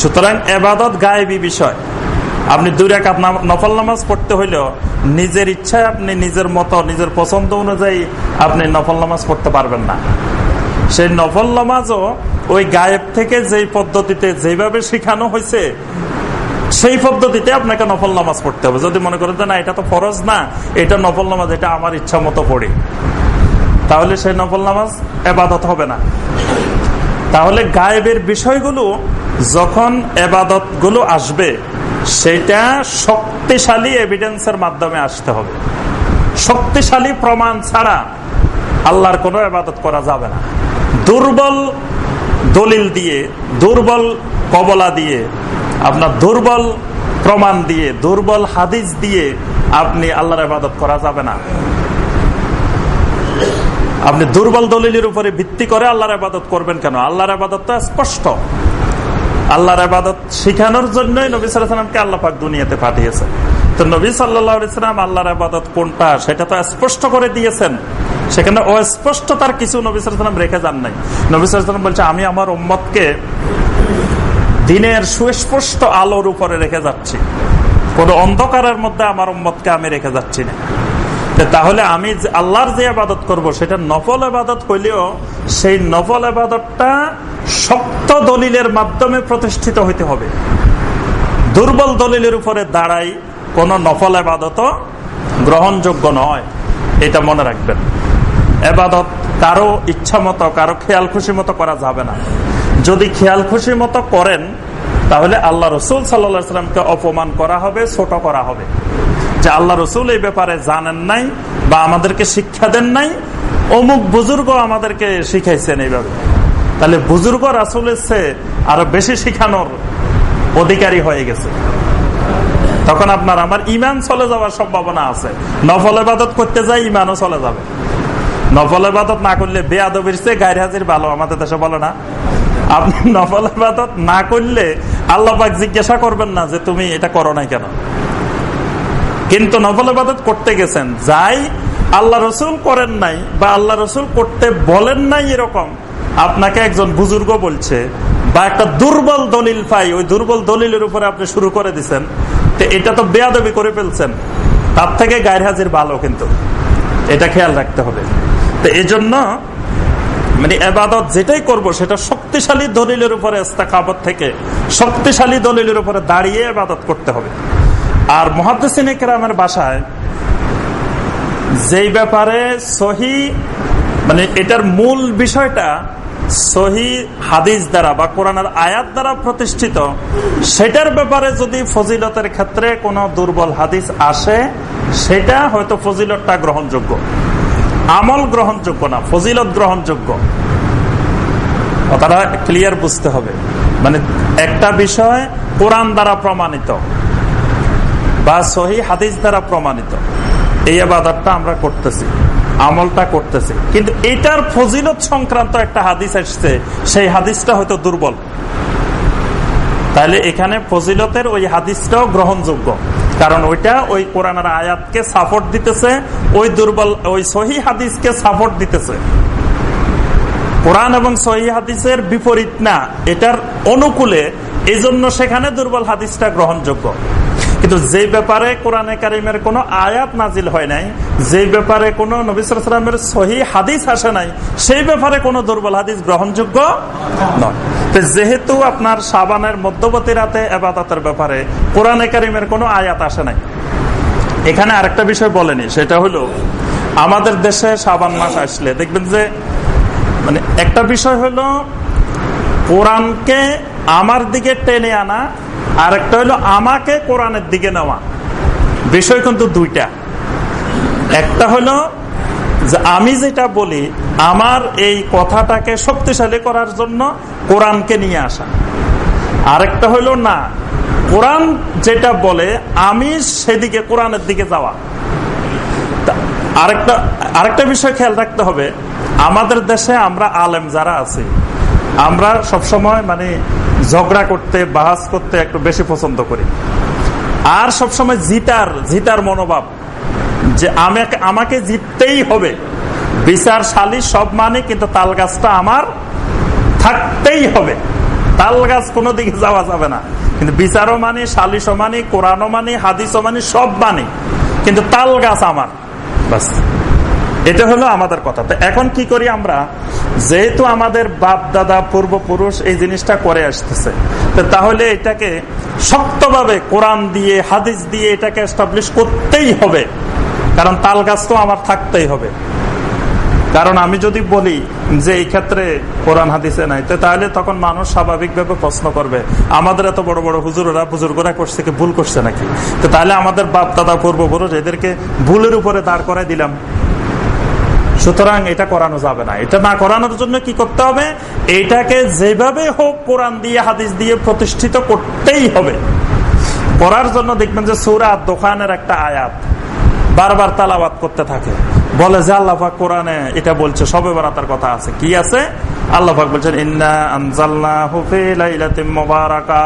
সুতরাং এবাদত গায়েবী বিষয়। আপনি দুই রেখাত নফল নামাজ পড়তে হইলেও নিজের ইচ্ছায় আপনি নিজের মতো, নিজের পছন্দ অনুযায়ী আপনি নফল নামাজ পড়তে পারবেন না। সেই নফল নামাজও ওই গায়েব থেকে যেই পদ্ধতিতে যেভাবে শিখানো হয়েছে সেই পদ্ধতিতে আপনাকে নফল নামাজ পড়তে হবে। যদি মনে করেন না, এটা তো ফরজ না, এটা নফল নামাজ, এটা আমার ইচ্ছা মতো পড়ি। তাহলে সেই নফল নামাজ এবাদত হবে না। তাহলে গায়েবের বিষয়গুলো যখন এবাদতগুলো আসবে, সেটা শক্তিশালী এভিডেন্সের মাধ্যমে আসতে হবে। শক্তিশালী প্রমাণ ছাড়া আল্লাহর কোনো এবাদত করা যাবে না। দুর্বল দলিল দিয়ে, দুর্বল কবলা দিয়ে আপনার দুর্বল প্রমাণ দিয়ে, দুর্বল হাদিস দিয়ে আপনি আল্লাহর আবাদত করা যাবে না। আপনি দুর্বল দলিলের উপরে ভিত্তি করে আল্লাহর আবাদত করবেন কেন? আল্লাহর আবাদত তো স্পষ্ট। আল্লাহর আবাদত শিখানোর জন্যই নবী সালামকে আল্লাপাক দুনিয়াতে পাঠিয়েছেন তো নবী সাল্লাম আল্লাহর আবাদত কোনটা সেটা তো স্পষ্ট করে দিয়েছেন। সেখানে অস্পষ্টতার কিছু নবী সালাম রেখে যান নাই। নবী সালাম বলছে, আমি আমার উম্মতকে দিনের সুস্পষ্ট আলোর উপরে রেখে যাচ্ছি। কোন অন্ধকারের মধ্যে আমার উম্মতকে আমি রেখে যাচ্ছি না। তাহলে আমি আল্লাহর যে আবাদত করব, সেটা নফল আবাদত হইলেও সেই নফল আবাদতটা শক্ত দলিলের মাধ্যমে প্রতিষ্ঠিত হইতে হবে। দুর্বল দলিলের উপরে দাঁড়াই কোন নফল আবাদত গ্রহণযোগ্য নয়, এটা মনে রাখবেন। এবাদত কারও ইচ্ছা মতো, কারও খেয়াল খুশি মতো করা যাবে না। যদি খেয়াল খুশি মতো করেন, তাহলে আল্লাহ রসুল সাল্লামকে অপমান করা হবে, ছোট করা হবে। যে আল্লাহ রসুল এই ব্যাপারে জানেন নাই বা আমাদেরকে শিক্ষা দেন নাই, অমুক বুজুর্গ আমাদেরকে শিখাইছেন এইভাবে। তাহলে বুজুর্গ রাসুলের চেয়ে আরও বেশি শিখানোর অধিকারী হয়ে গেছে। তখন আপনার আমার ইমান চলে যাওয়ার সম্ভাবনা আছে। নফল এবাদত করতে যাই ইমানও চলে যাবে। নফল আবাদত না করলে বেয়াদবির চেয়ে গায়ের হাজির ভালো আমাদের দেশে বলে না। আপনি নফল আবাদত না করলে আল্লাহ জিজ্ঞাসা করবেন না যে তুমি এটা করো নাই কেন? কিন্তু নফল আবাদত করতে গেছেন, যাই আল্লাহ রসুল করেন নাই বা আল্লাহ রসুল করতে বলেন নাই এরকম, আপনাকে একজন বুজুর্গ বলছে, বা একটা দুর্বল দলিল পাই, ওই দুর্বল দলিলের উপরে আপনি শুরু করে দিচ্ছেন এটা তো বেয়াদবি করে ফেলছেন। তার থেকে গায়ের হাজির ভালো কিন্তু। এটা খেয়াল রাখতে হবে। তো এই জন্য মানে এবাদত যেটাই করব, সেটা শক্তিশালী দলিলের উপরে ইস্তাকাবত থেকে শক্তিশালী দলিলের উপরে দাঁড়িয়ে এবাদত করতে হবে। আর মহাদ্দিন একরামের বাসায় যেই ব্যাপারে সহি মানে এটার মূল বিষয়টা সহি হাদিস দ্বারা বা কোরআনের আয়াত দ্বারা প্রতিষ্ঠিত, সেটার ব্যাপারে যদি ফজিলতের ক্ষেত্রে কোনো দুর্বল হাদিস আসে, সেটা হয়তো ফজিলতটা গ্রহণযোগ্য। আমল গ্রহণযোগ্য না, ফজিলত গ্রহণযোগ্য। তারা ক্লিয়ার বুঝতে হবে। মানে একটা বিষয় কোরআন দ্বারা প্রমাণিত বা সহি হাদিস দ্বারা প্রমাণিত। এই আবাদতটা আমরা করতেছি, আমলটা করতেছি। কিন্তু এটার ফজিলত সংক্রান্ত একটা হাদিস আসছে, সেই হাদিসটা হয়তো দুর্বল। তাহলে এখানে ফজিলতের ওই হাদিসটাও গ্রহণযোগ্য। কারণ ওইটা ওই কোরআনের আয়াতকে সাপোর্ট দিতেছে, ওই দুর্বল, ওই সহি হাদিসকে সাপোর্ট দিতেছে। কোরআন এবং সহি হাদিসের বিপরীত না, এটার অনুকূলে এই জন্য সেখানে দুর্বল হাদিসটা গ্রহণযোগ্য। কিন্তু যে ব্যাপারে কোরআনে কারিমের কোন আয়াত নাজিল হয় নাই, যে ব্যাপারে কোন নবিসামের সহি হাদিস আসে নাই, সেই ব্যাপারে কোন দুর্বল হাদিস গ্রহণযোগ্য নয়। যেহেতু আপনার সাবানের মধ্যবর্তী রাতে এবাদতের ব্যাপারে কোরআনে কারিমের কোন আয়াত আসে নাই, এখানে আরেকটা বিষয় বলেনি, সেটা হলো আমাদের দেশে সাবান মাস আসলে দেখবেন যে মানে একটা বিষয় হলো কোরআনকে আমার দিকে টেনে আনা আর একটা হলো আমাকে কোরআনের দিকে নেওয়া। বিষয় কিন্তু দুইটা। একটা হলো আমি যেটা বলি, আমার এই কথাটাকে শক্তিশালী করার জন্য কোরআনকে নিয়ে আসা। আরেকটা হলো না, কোরআন যেটা বলে, আমি সেদিকে কোরআনের দিকে যাওয়া। আরেকটা আরেকটা বিষয় খেয়াল রাখতে হবে, আমাদের দেশে আমরা আলেম যারা আছি আমরা সবসময় মানে ঝগড়া করতে, বাহাস করতে একটু বেশি পছন্দ করি। আর সবসময় জিতার জিতার মনোভাব যে আমাকে আমাকে জিততেই হবে। বিচার শালি সব মানে কিন্তু তাল গাছটা আমার থাকতেই হবে। তাল গাছ কোনো দিকে যাওয়া যাবে না। কিন্তু বিচারও মানি সালিশও মানি, কোরআনও মানি, হাদিসও মানি, সব মানি। কিন্তু তাল গাছ আমার। বাস। এটা হলো আমাদের কথা। তো এখন কি করি আমরা? যেহেতু আমাদের বাপ, দাদা, পূর্বপুরুষ এই জিনিসটা করে আসতেছে তাহলে এটাকে শক্তভাবে কোরআন দিয়ে, হাদিস দিয়ে এটাকে এস্টাবলিশ করতেই হবে। কারণ তাল গাছ তো আমার থাকতেই হবে। কারণ আমি যদি বলি যে এই ক্ষেত্রে কোরআন হাদিসে নাই, তো তাহলে তখন মানুষ স্বাভাবিকভাবে প্রশ্ন করবে, আমাদের এত বড় বড় হুজুরা বুজুর্গরা করছে কি, ভুল করছে নাকি? তো তাহলে আমাদের বাপ, দাদা, পূর্বপুরুষ এদেরকে ভুলের উপরে দাঁড় করাই দিলাম। সুতরাং এটা করানো যাবে না। এটা না করানোর জন্য কি করতে হবে? এটাকে যেভাবে হোক কোরআন দিয়ে, হাদিস দিয়ে প্রতিষ্ঠিত করতেই হবে। করার জন্য দেখবেন যে সৌরা দোকানের একটা আয়াত বারবার তালাবাদ করতে থাকে। বলে যে আল্লাহাক কোরআনে এটা বলছে, সবে বারাতার কথা আছে। কি আছে? আল্লাহাক বলছেন মোবারকা।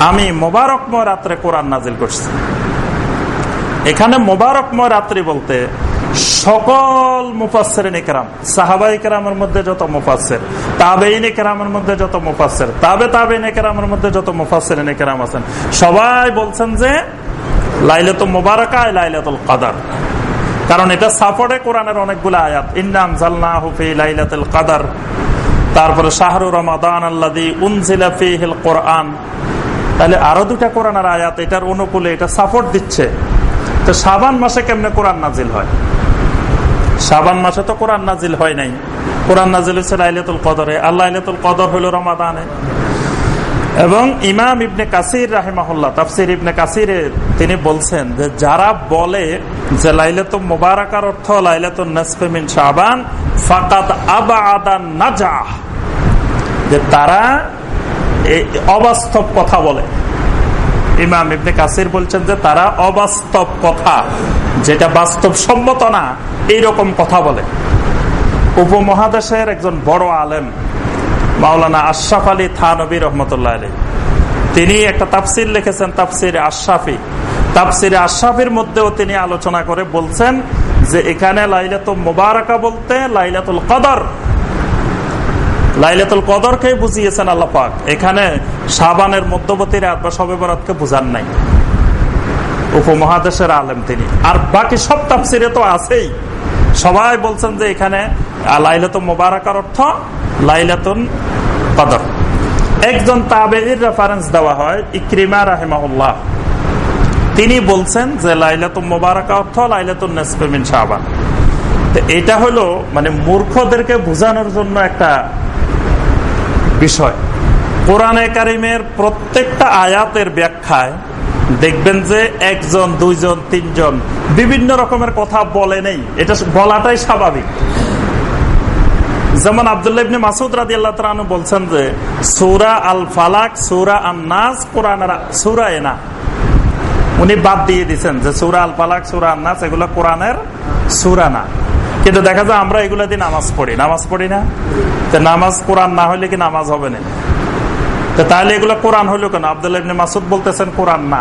আমি মোবারকময় রাত্রে কোরআন নাজিল করছি। এখানে মোবারকময় রাত্রি বলতে সকল মুফাসের নেকরাম সাহাবাই কেরামের মধ্যে যত মুফাসের তাবেইন কেরামের মধ্যে যত মুফাসের তাবে তাবেইন কেরামের মধ্যে যত মুফাসের নেকরাম আছেন, সবাই বলছেন যে লাইলাত মোবারকা লাইলাতুল কাদার। কারণ এটা সাপোর্টে কোরআনের অনেকগুলো আয়াত ইন্নাম হুফি লাইলাতুল কাদার তারপরে শাহরু রমাদান আল্লাদি উনজিলা ফিহিল কোরআন তাহলে আরও দুটা কোরআনের আয়াত এটার অনুকূলে এটা সাপোর্ট দিচ্ছে। তো সাবান মাসে কেমনে কোরআন নাজিল হয়? সাবান মাসে তো কোরআন নাজিল হয় নাই। কোরআন নাজিল হচ্ছে লাইলাতুল কদরে। আল্লাহ কদর হলো রমাদানে। এবং ইমাম ইবনে কাসির রাহেমাহুল্লাহ, তাফসির ইবনে কাসিরে তিনি বলছেন যে যারা বলে যে লাইলাত মোবারকার অর্থ লাইলাত নসফেমিন শাহবান ফাকাদ আবা আদান নাজাহ। যে তারা অবাস্তব কথা বলে। ইমাম ইবনে কাসির বলছেন যে তারা অবাস্তব কথা, যেটা বাস্তব সম্মত না, এইরকম কথা বলে। উপমহাদেশের একজন বড় আলেম, মাওলানা আশরাফ আলী থানবী রহমতুল্লাহ আলী তিনি একটা তাফসির লিখেছেন, তাফসির আশরাফি। তাফসির আশরাফির মধ্যেও তিনি আলোচনা করে বলছেন যে এখানে লাইলাতুল মোবারকা বলতে লাইলাতুল কদর লাইলাতুল কদরকে বুঝিয়েছেন আল্লাহ পাক। এখানে সাবানের মধ্যবর্তী রাত বা সবে বরাতকে বুঝান নাই। উপমহাদেশের আলেম তিনি। আর বাকি সব তাফসিরে তো আছেই। সবাই বলছেন যে এখানে লাইলাতুল মোবারকার অর্থ লাইলাতুল কদর। একজন তাবের রেফারেন্স দেওয়া হয়, ইক্রিমা রাহেমাহুল্লাহ। তিনি বলছেন যে লাইলাতুল মোবারকা অর্থ লাইলাতুল নেসপেমিন শাহবান এটা হলো মানে মূর্খদেরকে বোঝানোর জন্য একটা বিষয়। কোরআনে কারিমের প্রত্যেকটা আয়াতের ব্যাখ্যায় দেখবেন যে একজন, দুইজন, তিনজন বিভিন্ন রকমের কথা বলে নেই। এটা বলাটাই স্বাভাবিক। যেমন আবদুল্লাহ মাসুদ রাজি আল্লাহ বলছেন যে, সৌরা আল ফালাক সৌরা আন্নাস, কোরআন সৌরা এনা। উনি বাদ দিয়ে দিচ্ছেন যে, সুরা আল ফালাক সুরা আন্নাস, এগুলো কোরআনের সুরা না। কিন্তু দেখা যায় আমরা এগুলো দিয়ে নামাজ পড়ি। নামাজ পড়ি না? নামাজ কোরআন না হলে কি নামাজ হবে না? তাহলে এগুলো কোরআন হলো কেন? আবদুল্লাহ ইবনে মাসুদ বলতেছেন কোরআন না।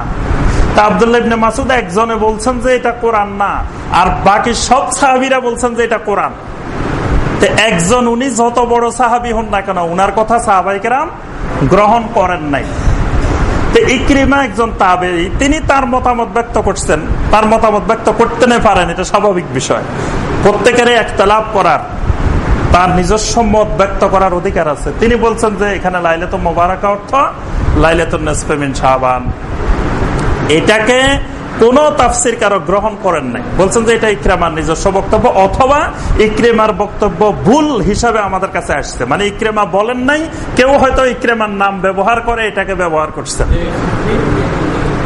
তা আবদুল্লাহ ইবনে মাসুদ একজনে বলছেন যে এটা কোরআন না, আর বাকি সব সাহাবিরা বলছেন যে এটা কোরআন। একজন উনি যত বড় সাহাবি হন না কেন, উনার কথা সাহাবাইকেরাম গ্রহণ করেন নাই। ইক্রিমা একজন তাবে তিনি তার মতামত ব্যক্ত করছেন। তার মতামত ব্যক্ত করতে পারেন, এটা স্বাভাবিক বিষয়। প্রত্যেকের একতলাপ করার, তার নিজস্ব মত ব্যক্ত করার অধিকার আছে। তিনি বলছেন যে এখানে লাইলে তো মোবারকা অর্থ লাইলে তো এটাকে কোন তাফসির কারও গ্রহণ করেন নাই। বলছেন যে এটা ইক্রেমার নিজস্ব বক্তব্য অথবা ইক্রেমার বক্তব্য ভুল হিসাবে আমাদের কাছে আসছে। মানে ইক্রেমা বলেন নাই, কেউ হয়তো ইক্রেমার নাম ব্যবহার করে এটাকে ব্যবহার করছেন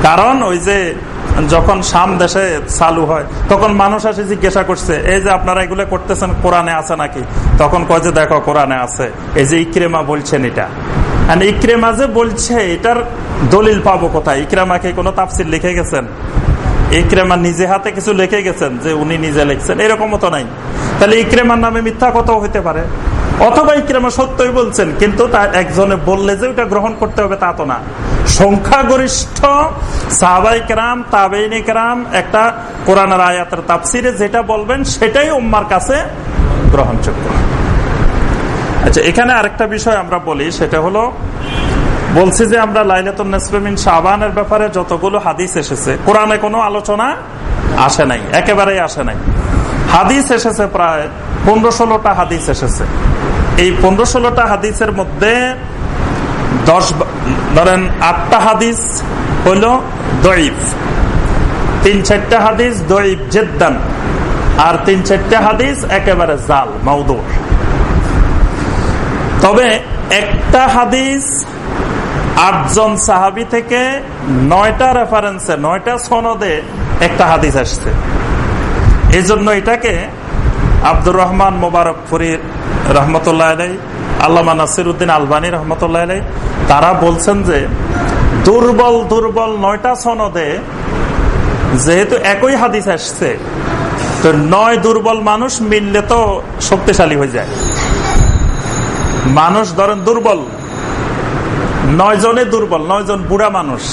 কারণ ওই যে যখন সাম দেশে চালু হয়, তখন মানুষ আসে জিজ্ঞাসা করছে, এই যে আপনারা এগুলো করতেছেন, কোরআনে আছে নাকি? তখন কয় যে, দেখো, কোরআনে আছে। এই যে ইক্রেমা বলছেন এটা। ইক্রেমা যে বলছে, এটার দলিল পাবো কোথায়? ইক্রেমাকে কোনো তাফসির লিখে গেছেন? ইক্রেমা নিজে হাতে কিছু লিখে গেছেন যে উনি নিজে লিখছেন? এরকমও তো নাই। তাহলে ইক্রেমার নামে মিথ্যা কত হইতে পারে। অথবা ইক্রেমা সত্যই বলছেন, কিন্তু তার একজনে বললে যে ওটা গ্রহণ করতে হবে, তা তো না। সংখ্যাগরিষ্ঠ সাহবাইকরাম তাবেইনিকরাম একটা কোরআনার আয়াতের তাপসিরে যেটা বলবেন, সেটাই উম্মার কাছে গ্রহণযোগ্য। আচ্ছা এখানে আরেকটা বিষয় আমরা বলি, সেটা হলো, বলছি যে আমরা লাইলাতুল শাহবানের ব্যাপারে যতগুলো হাদিস এসেছে, কোরআনে কোনো আলোচনা আসে নাই, একেবারেই আসে নাই। হাদিস এসেছে প্রায় পনেরো ষোলোটা হাদিস এসেছে। এই পনেরো ষোলোটা হাদিসের মধ্যে দশ ধরেন আটটা হাদিস হইল দইফ তিন চারটা হাদিস দইফ জেদ্দান। আর তিন চারটা হাদিস একেবারে জাল মৌদুর তবে একটা হাদিস আটজন সাহাবি থেকে নয়টা রেফারেন্সে নয়টা সনদে একটা হাদিস আসছে। এই জন্য এটাকে আব্দুর রহমান মোবারক ফরির রহমতুল্লাহ আলাই আল্লামা নাসির উদ্দিন আলবানী রহমতুল্লাহ আলাই তারা বলছেন যে দুর্বল দুর্বল নয়টা সনদে যেহেতু একই হাদিস আসছে, তো নয় দুর্বল মানুষ মিললে তো শক্তিশালী হয়ে যায়। মানুষ ধরেন দুর্বল, নয় জনে দুর্বল, নয় জন বুড়া মানুষ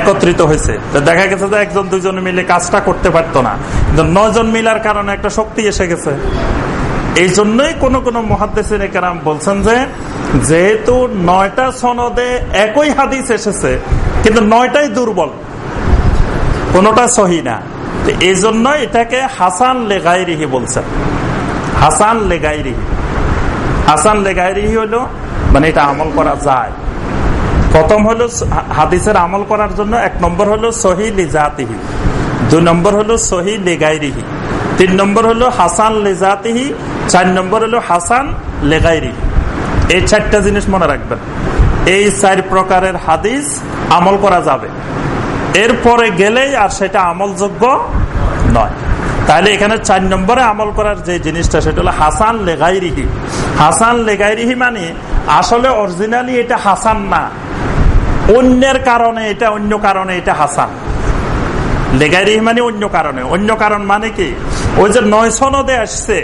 একত্রিত হয়েছে। তো দেখা গেছে যে একজন দুজনে মিলে কাজটা করতে পারতো না। কিন্তু নয় জন মিলার কারণে একটা শক্তি এসে গেছে। এই জন্যই কোন কোন মহাদেশের একরাম বলছেন যে, যেহেতু নয়টা সনদে একই হাদিস এসেছে, কিন্তু নয়টাই দুর্বল, কোনটা সহি না। এই জন্য এটাকে হাসান লেগাইরিহি বলছেন। হাসান লেগাইরিহি হাসান লেগাইরিহি হলো মানে এটা আমল করা যায়। প্রথম হলো হাদিসের আমল করার জন্য, এক নম্বর হলো সহি লিজাতিহি দুই নম্বর হলো সহি লেগাইরিহি। তিন নম্বর হলো হাসান লেজাতিহি। চার নম্বর হলো হাসান লেগাইরিহি। এই চারটা জিনিস মনে রাখবেন। এই চার প্রকারের হাদিস আমল করা যাবে। এরপরে গেলেই আর সেটা আমলযোগ্য নয়। তাহলে এখানে চার নম্বরে আমল করার যে জিনিসটা, সেটা হলো হাসান লেগাইরিহি। হাসান লেগাইরিহি মানে আসলে অরিজিনালি এটা হাসান না। অন্যের কারণে এটা অন্য কারণে এটা হাসান। লেগাই মানে অন্য কারণে। অন্য কারণ মানে কি? ওই যে নয় সনদে আসছে,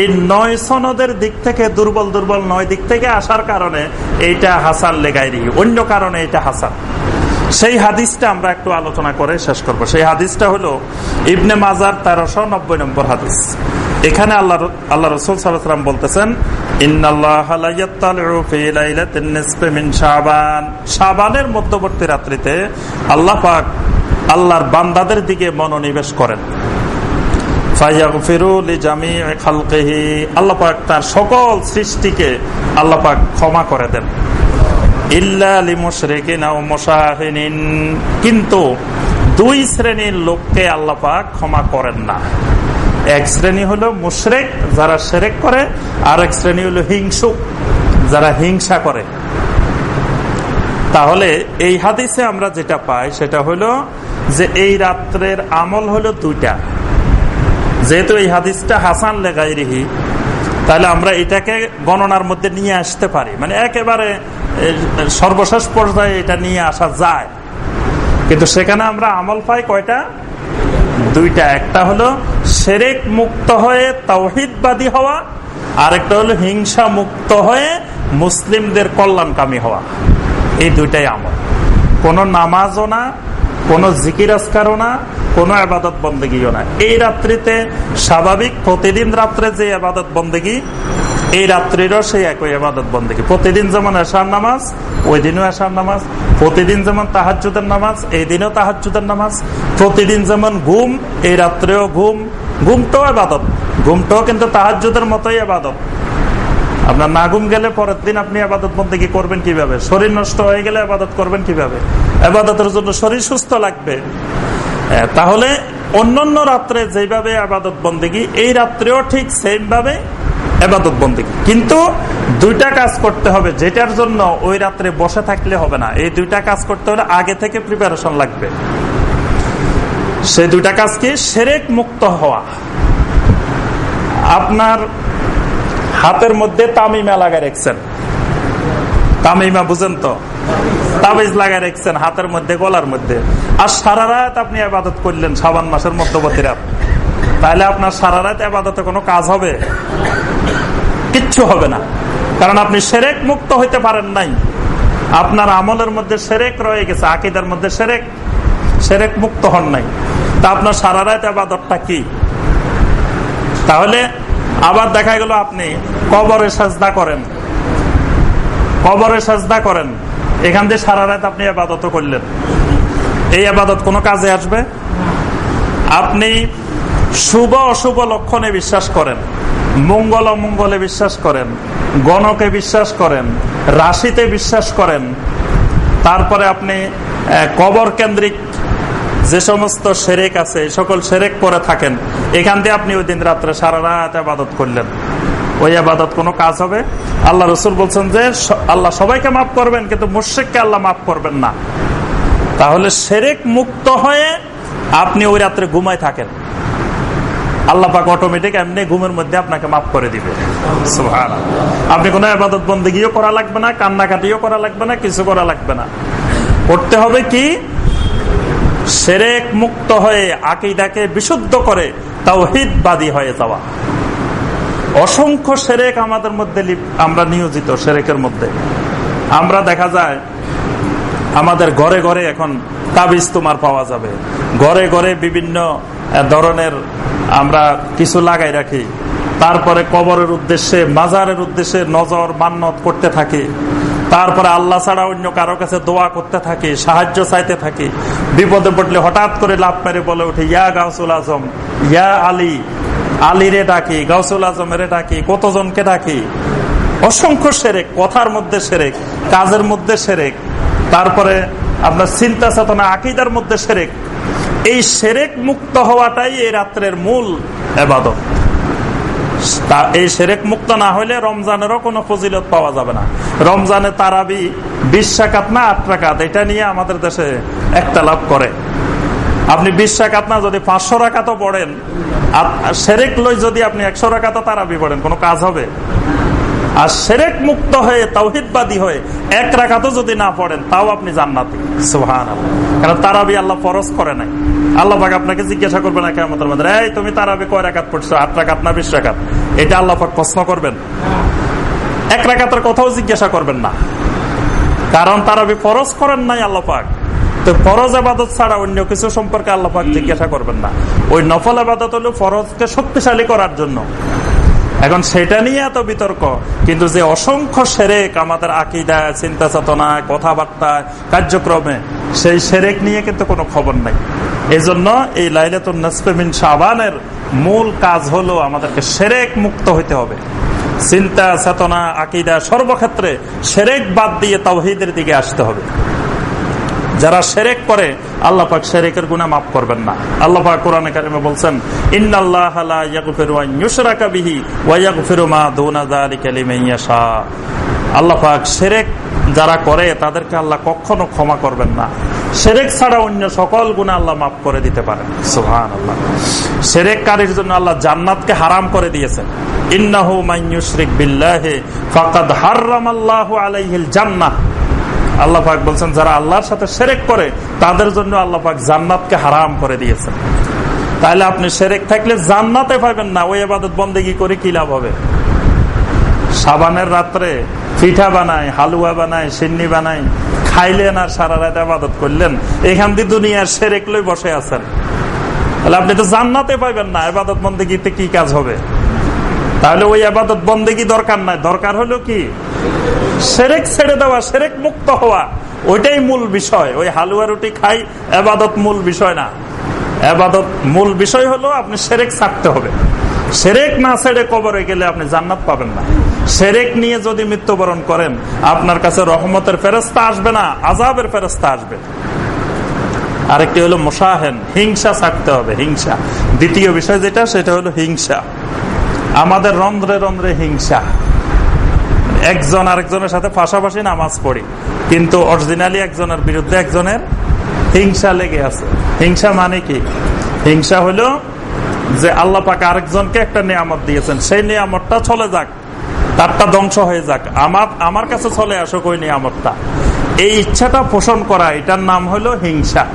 এই নয় সনদের দিক থেকে দুর্বল দুর্বল নয় দিক থেকে আসার কারণে এইটা হাসান লেগাইরি। অন্য কারণে এটা হাসান সেই হাদিসটা আমরা একটু আলোচনা করে শেষ করব। সেই হাদিসটা হলো ইবনে মাজার তেরোশো নব্বই নম্বর হাদিস। এখানে আল্লাহ আল্লাহ রসুল সাল্লাম বলতেছেন সাবানের মধ্যবর্তী রাত্রিতে আল্লাহ পাক আল্লাহর বান্দাদের দিকে মনোনিবেশ করেন। আল্লাপাক তার সকল সৃষ্টিকে আল্লাপাক ক্ষমা করে দেন। কিন্তু দুই শ্রেণির লোককে আল্লাপাক ক্ষমা করেন না। এক শ্রেণি হলো মুশরেক, যারা সেরেক করে আর এক শ্রেণি হলো হিংসুক, যারা হিংসা করে। তাহলে এই হাদিসে আমরা যেটা পাই সেটা হলো যে এই রাত্রের আমল হলো দুইটা। যেহেতু এই হাদিসটা হাসান লেগাইরিহি, তাহলে আমরা এটাকে গণনার মধ্যে নিয়ে আসতে পারি। মানে একেবারে সর্বশেষ পর্যায়ে এটা নিয়ে আসা যায়। কিন্তু সেখানে আমরা আমল পাই কয়টা? দুইটা। একটা হলো সেরেক মুক্ত হয়ে তৌহিদবাদী হওয়া, আরেকটা হলো হিংসা মুক্ত হয়ে মুসলিমদের কল্যাণকামী হওয়া। এই দুইটাই আমল। কোন নামাজও না, কোন জিকির আসকারও না, কোন আবাদত বন্দেগীও না। এই রাত্রিতে স্বাভাবিক প্রতিদিন রাত্রে যে আবাদত বন্দেগী, এই রাত্রিরও সেই একই আবাদত বন্দেগী। প্রতিদিন যেমন এশার নামাজ, ওই দিনও এশার নামাজ। প্রতিদিন যেমন তাহাজুদের নামাজ, এই দিনও তাহাজুদের নামাজ। প্রতিদিন যেমন ঘুম, এই রাত্রেও ঘুম। ঘুমটাও আবাদত। ঘুমটাও কিন্তু তাহাজুদের মতোই আবাদত। আপনার না ঘুম গেলে পরের দিন আপনি আবাদত বন্দী কি করবেন কীভাবে? শরীর নষ্ট হয়ে গেলে আবাদত করবেন কীভাবে? আবাদতের জন্য শরীর সুস্থ লাগবে। তাহলে অন্যান্য রাত্রে যেভাবে আবাদত বন্দিগি, এই রাত্রেও ঠিক সেম ভাবে আবাদত বন্দিগি। কিন্তু দুইটা কাজ করতে হবে, যেটার জন্য ওই রাত্রে বসে থাকলে হবে না। এই দুইটা কাজ করতে হলে আগে থেকে প্রিপারেশন লাগবে। সেই দুইটা কাজ কি? সেরেক মুক্ত হওয়া। আপনার হাতের মধ্যে তামিমা লাগাই রেখছেন। তামিমা বুঝেন তো? তাবিজ লাগাই রেখছেন হাতের মধ্যে, গলার মধ্যে। আর সারা রাত আপনি আবাদত করলেন সাবান মাসের মধ্যবর্তী রাত তাহলে আপনার সারা রাত আবাদতে কোনো কাজ হবে? কিচ্ছু হবে না। কারণ আপনি সেরেক মুক্ত হইতে পারেন নাই। আপনার আমলের মধ্যে সেরেক রয়ে গেছে, আকিদার মধ্যে সেরেক সেরেক মুক্ত হন নাই। তা আপনার সারা রাত আবাদতটা কি? তাহলে আবার দেখা গেল আপনি, কবরে সাজদা করেন। কবরে সাজদা করেন। এখান দিয়ে সারা রাত আপনি আবাদত করলেন। এই আবাদত কোনো কাজে আসবে? আপনি শুভ অশুভ লক্ষণে বিশ্বাস করেন, মঙ্গল অমঙ্গলে বিশ্বাস করেন, গণকে বিশ্বাস করেন, রাশিতে বিশ্বাস করেন। তারপরে আপনি কবর কেন্দ্রিক যে সমস্ত সেরেক আছে, সকল সেরেক পরে থাকেন। এখান দিয়ে আপনি ওই দিন রাত্রে সারা রাত আবাদত করলেন। ওই আবাদত কোনো কাজ হবে? আল্লাহ রসুল বলছেন যে আল্লাহ সবাইকে মাফ করবেন, কিন্তু মুর্শিককে আল্লাহ মাফ করবেন না। তাহলে সেরেক মুক্ত হয়ে আপনি ওই রাত্রে ঘুমায় থাকেন। আল্লাহ পাক অটোমেটিক এমনি ঘুমের মধ্যে আপনাকে মাফ করে দিবে। আপনি কোনো আবাদত বন্দীও করা লাগবে না, কান্নাকাটিও করা লাগবে না, কিছু করা লাগবে না। করতে হবে কি? সেরেক মুক্ত হয়ে আকিদাকে বিশুদ্ধ করে তাও হিতবাদী হয়ে যাওয়া। অসংখ্য সেরেক আমাদের মধ্যে আমরা নিয়োজিত সেরেকের মধ্যে। আমরা দেখা যায়, আমাদের ঘরে ঘরে এখন তাবিজ তোমার পাওয়া যাবে। ঘরে ঘরে বিভিন্ন ধরনের আমরা কিছু লাগাই রাখি। তারপরে কবরের উদ্দেশ্যে, মাজারের উদ্দেশ্যে নজর মান্নত করতে থাকি। তারপরে আল্লাহ ছাড়া অন্য কারও কাছে দোয়া করতে থাকে, সাহায্য চাইতে থাকি। বিপদে পড়লে হঠাৎ করে লাভ মেরে বলে উঠে ইয়া গাউসুল আজম, ইয়া আলী আলীরে ডাকি, গাউসুল আজমের ডাকি, কতজনকে ডাকি? অসংখ্য সেরেক, কথার মধ্যে সেরেক, কাজের মধ্যে সেরেক, তারপরে আপনার চিন্তা চেতনা, আকিদার মধ্যে সেরেক। এই সেরেক মুক্ত হওয়াটাই এই রাত্রের মূল এবাদত। এই সেরেক মুক্ত না হলে রমজানেরও কোনো ফজিলত পাওয়া যাবে না। রমজানে তারাবি বিশ টাকাত না আট টাকাত এটা নিয়ে আমাদের দেশে একটা লাভ করে। আপনি বিশ টাকাত না যদি পাঁচশো তো পড়েন, আর সেরেক লই যদি আপনি একশো তো তারাবি পড়েন, কোনো কাজ হবে? আর সেরেক মুক্ত হয়ে তাওহিদবাদী হয়ে এক রাখাতো যদি না পড়েন, তাও আপনি জান্নাতি। সুহান কারণ তারাবি আল্লাহ ফরজ করে নাই। আল্লাহ আপনাকে জিজ্ঞাসা করবে না কেমন মধ্যে, এই, তুমি তারাবি কয় রাখাত পড়ছো? আট রাখাত না বিশ রাখাত এটা আল্লাহ পাক প্রশ্ন করবেন। এক রাখাতের কথাও জিজ্ঞাসা করবেন না। কারণ তারাবি ফরজ করেন নাই আল্লাহ পাক। তো ফরজ আবাদত ছাড়া অন্য কিছু সম্পর্কে আল্লাহাক জিজ্ঞাসা করবেন না। ওই নফল আবাদত হলো ফরজকে শক্তিশালী করার জন্য। এখন সেটা নিয়ে এত বিতর্ক। কিন্তু যে অসংখ্য সেরেক আমাদের আকিদা চিন্তা চেতনায় কথাবার্তায়, কার্যক্রমে, সেই সেরেক নিয়ে কিন্তু কোনো খবর নাই। এই জন্য এই লাইলাতুল নসফেমিন সাবানের মূল কাজ হলো আমাদেরকে সেরেক মুক্ত হইতে হবে। চিন্তা চেতনা আকিদা সর্বক্ষেত্রে সেরেক বাদ দিয়ে তাওহিদের দিকে আসতে হবে। যারা সেরেক করে, আল্লাহ পাক সেরেকের গুণা মাফ করবেন না। আল্লাহ পাক কোরআন কারিমে বলছেন আল্লাহ পাক সেরেক যারা করে, তাদেরকে আল্লাহ কখনো ক্ষমা করবেন না। সেরেক ছাড়া অন্য সকল গুণা আল্লাহ মাফ করে দিতে পারেন। সুহান আল্লাহ সেরেককারীর জন্য আল্লাহ জান্নাতকে হারাম করে দিয়েছেন। ইন্নাহু মাইয়ুশরিক বিল্লাহি ফাকাদ হাররামাল্লাহু আলাইহিল জান্নাহ। আল্লাহ পাক বলছেন, যারা আল্লাহর সাথে সেরেক করে, তাদের জন্য আল্লাহ পাক জান্নাতকে হারাম করে দিয়েছেন। তাহলে আপনি সেরেক থাকলে জান্নাতে পাবেন না, ওই আবাদত বন্দেগি করে কি লাভ হবে? সাবানের রাত্রে পিঠা বানায়, হালুয়া বানায়, সিন্নি বানায়, খাইলেন আর সারা রাত আবাদত করলেন, এখান দিয়ে দুনিয়ার সেরেক লই বসে আছেন। তাহলে আপনি তো জান্নাতে পাইবেন না আবাদত বন্দেগিতে কি কাজ হবে? তাহলে ওই আবাদত বন্দেগি দরকার নাই। দরকার হলো কি? সেরেক ছেড়ে দেওয়া, সেরেক মুক্ত হওয়া, ওইটাই মূল বিষয়। ওই হালুয়া রুটি খাই, আবাদত মূল বিষয় না। আবাদত মূল বিষয় হলো আপনি সেরেক ছাড়তে হবে। সেরেক না ছেড়ে কবরে গেলে আপনি জান্নাত পাবেন না। সেরেক নিয়ে যদি মৃত্যুবরণ করেন, আপনার কাছে রহমতের ফেরস্তা আসবে না আজাবের ফেরস্তা আসবে। আরেকটি হলো মোশাহেন, হিংসা ছাড়তে হবে, হিংসা। দ্বিতীয় বিষয় যেটা, সেটা হলো হিংসা। আমাদের রন্ধ্রে রন্ধ্রে হিংসা। একজন আরেকজনের সাথে পাশাপাশি নামাজ পড়ি। কিন্তু অরিজিনালি একজনের বিরুদ্ধে একজনের হিংসা লেগে আছে। হিংসা মানে কি? হিংসা হলো যে আল্লাহ পাক আরেকজনকে একটা নিয়ামত দিয়েছেন। সেই নিয়ামতটা চলে যাক। তারটা ধ্বংস হয়ে যাক। আমার আমার কাছে চলে আসুক ওই নিয়ামতটা। এই ইচ্ছাটা পোষণ করা, এটার নাম হলো হিংসা।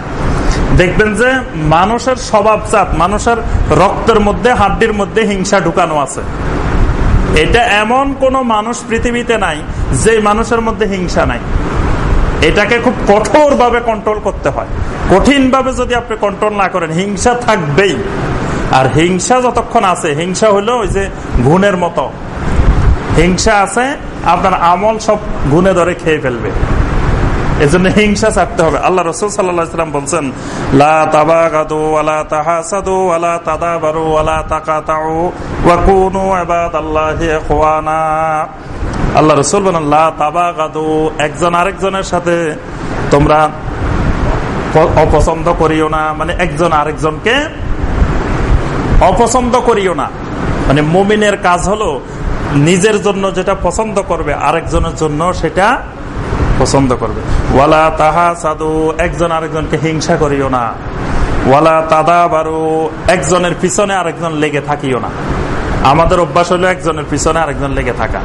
দেখবেন যে মানুষের স্বভাবজাত, মানুষের রক্তের মধ্যে, হাড্ডির মধ্যে হিংসা ঢুকানো আছে। এটা এমন কোন মানুষ পৃথিবীতে নাই, যে মানুষের মধ্যে হিংসা নাই। এটাকে খুব কঠোর ভাবে কন্ট্রোল করতে হয়। কঠিন ভাবে যদি আপনি কন্ট্রোল না করেন, হিংসা থাকবেই। আর হিংসা যতক্ষণ আছে, হিংসা হলো ওই যে গুণের মতো। হিংসা আছে, আপনার আমল সব গুণে ধরে খেয়ে ফেলবে। এজন্য হিংসা ছাড়তে হবে। আল্লাহ রসুল সাল্লাম বলছেন আল্লাহ রসুল বলেন একজন আরেকজনের সাথে তোমরা অপছন্দ করিও না। মানে একজন আরেকজনকে অপছন্দ করিও না। মানে মুমিনের কাজ হলো নিজের জন্য যেটা পছন্দ করবে, আরেকজনের জন্য সেটা পছন্দ করবে। ওয়ালা তাহা সাদু, একজন আরেকজনকে হিংসা করিও না। ওয়ালা তাদা বারু, একজনের পিছনে আরেকজন লেগে থাকিও না। আমাদের অভ্যাস হলো একজনের পিছনে আরেকজন লেগে থাকা।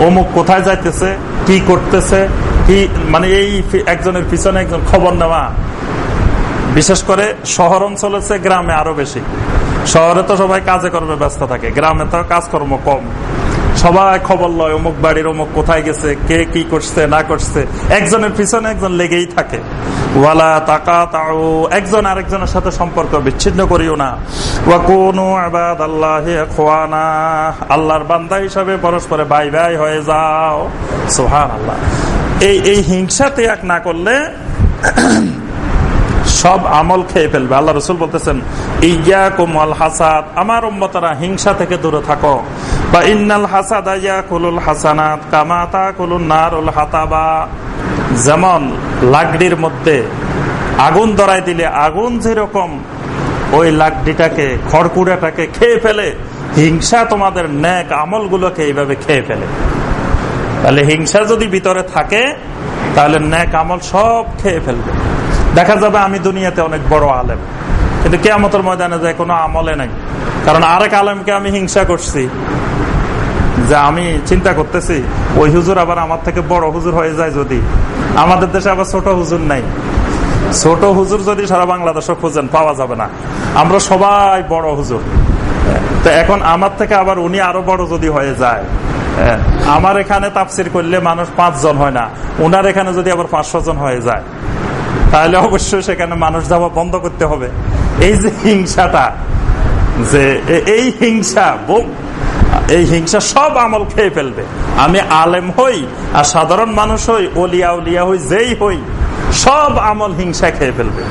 অমুক কোথায় যাইতেছে, কি করতেছে, কি মানে এই একজনের পিছনে একজন খবর নেওয়া। বিশেষ করে শহর অঞ্চলের গ্রামে আরও বেশি। শহরে তো সবাই কাজে কর্মে ব্যস্ত থাকে, গ্রামে তো কাজকর্ম কম। সবাই খবর লয়, অমুক বাড়ির অমুক কোথায় গেছে, কে কি করছে, না করছে। একজনের পিছনে একজন লেগেই থাকে। ওয়ালা তাকা তাও একজন আরেকজনের সাথে সম্পর্ক বিচ্ছিন্ন করিও না। কোনো আবাদ আল্লাহ খোয়ানা আল্লাহর বান্দা হিসাবে পরস্পরে বাই বাই হয়ে যাও। সোহান আল্লাহ এই এই হিংসা ত্যাগ না করলে সব আমল খেয়ে ফেলবে। আল্লাহ রসুল বলতেছেন ইয়া কোমল হাসাদ আমার উম্মতারা হিংসা থেকে দূরে থাকো। বা ইন্নাল হাসাদ কুলুল হাসানাত কামাতা কুলুল নারুল হাতাবা যেমন লাকডির মধ্যে আগুন ধরাই দিলে আগুন যেরকম, ওই লাকডিটাকে, খড়কুড়াটাকে খেয়ে ফেলে। হিংসা তোমাদের ন্যাক আমলগুলোকে এইভাবে খেয়ে ফেলে। তাহলে হিংসা যদি ভিতরে থাকে, তাহলে ন্যাক আমল সব খেয়ে ফেলবে। দেখা যাবে আমি দুনিয়াতে অনেক বড় আলেম। কিন্তু কেয়ামতের ময়দানে যায় কোনো আমলে নাই। কারণ আরেক আলেমকে আমি হিংসা করছি। যে আমি চিন্তা করতেছি, ওই হুজুর আবার আমার থেকে বড় হুজুর হয়ে যায় যদি। আমাদের দেশে আবার ছোট হুজুর নাই। ছোট হুজুর যদি সারা বাংলাদেশে খুঁজেন, পাওয়া যাবে না। আমরা সবাই বড় হুজুর। তো এখন আমার থেকে আবার উনি আরও বড় যদি হয়ে যায় আমার এখানে তাফসির করলে মানুষ পাঁচজন হয় না। ওনার এখানে যদি আবার পাঁচশো জন হয়ে যায়। তাহলে অবশ্যই সেখানে মানুষ যাওয়া বন্ধ করতে হবে। এই যে হিংসাটা, যে এই হিংসা এই হিংসা সব আমল খেয়ে ফেলবে। আমি আলেম হই আর সাধারণ মানুষ হই অলিয়া উলিয়া হই, যেই হই, সব আমল হিংসা খেয়ে ফেলবে।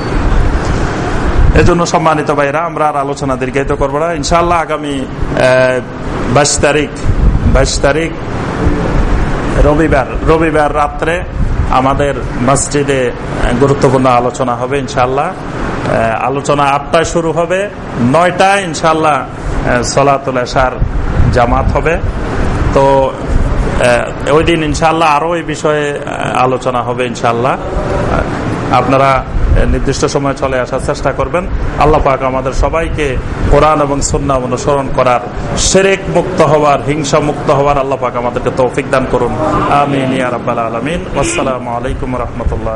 এজন্য সম্মানিত ভাইরা আমরা আর আলোচনা দীর্ঘায়িত করব না। ইনশাল্লাহ আগামী বাইশ তারিখ বাইশ তারিখ রবিবার রবিবার রাত্রে আমাদের মসজিদে গুরুত্বপূর্ণ আলোচনা হবে ইনশাল্লাহ আলোচনা আটটায় শুরু হবে, নয়টায় ইনশাল্লাহ সলাতুল এশার জামাত হবে। তো ওই দিন ইনশাল্লাহ আরও এই বিষয়ে আলোচনা হবে ইনশাল্লাহ আপনারা নির্দিষ্ট সময়ে চলে আসার চেষ্টা করবেন। আল্লাহ পাক আমাদের সবাইকে কোরআন এবং সন্না অনুসরণ করার সেরেক মুক্ত হওয়ার, হিংসা মুক্ত হওয়ার আল্লাহ পাক আমাদেরকে তৌফিক দান করুন। আমিন আলমিন। আসসালামু আলাইকুম রহমতুল্লাহ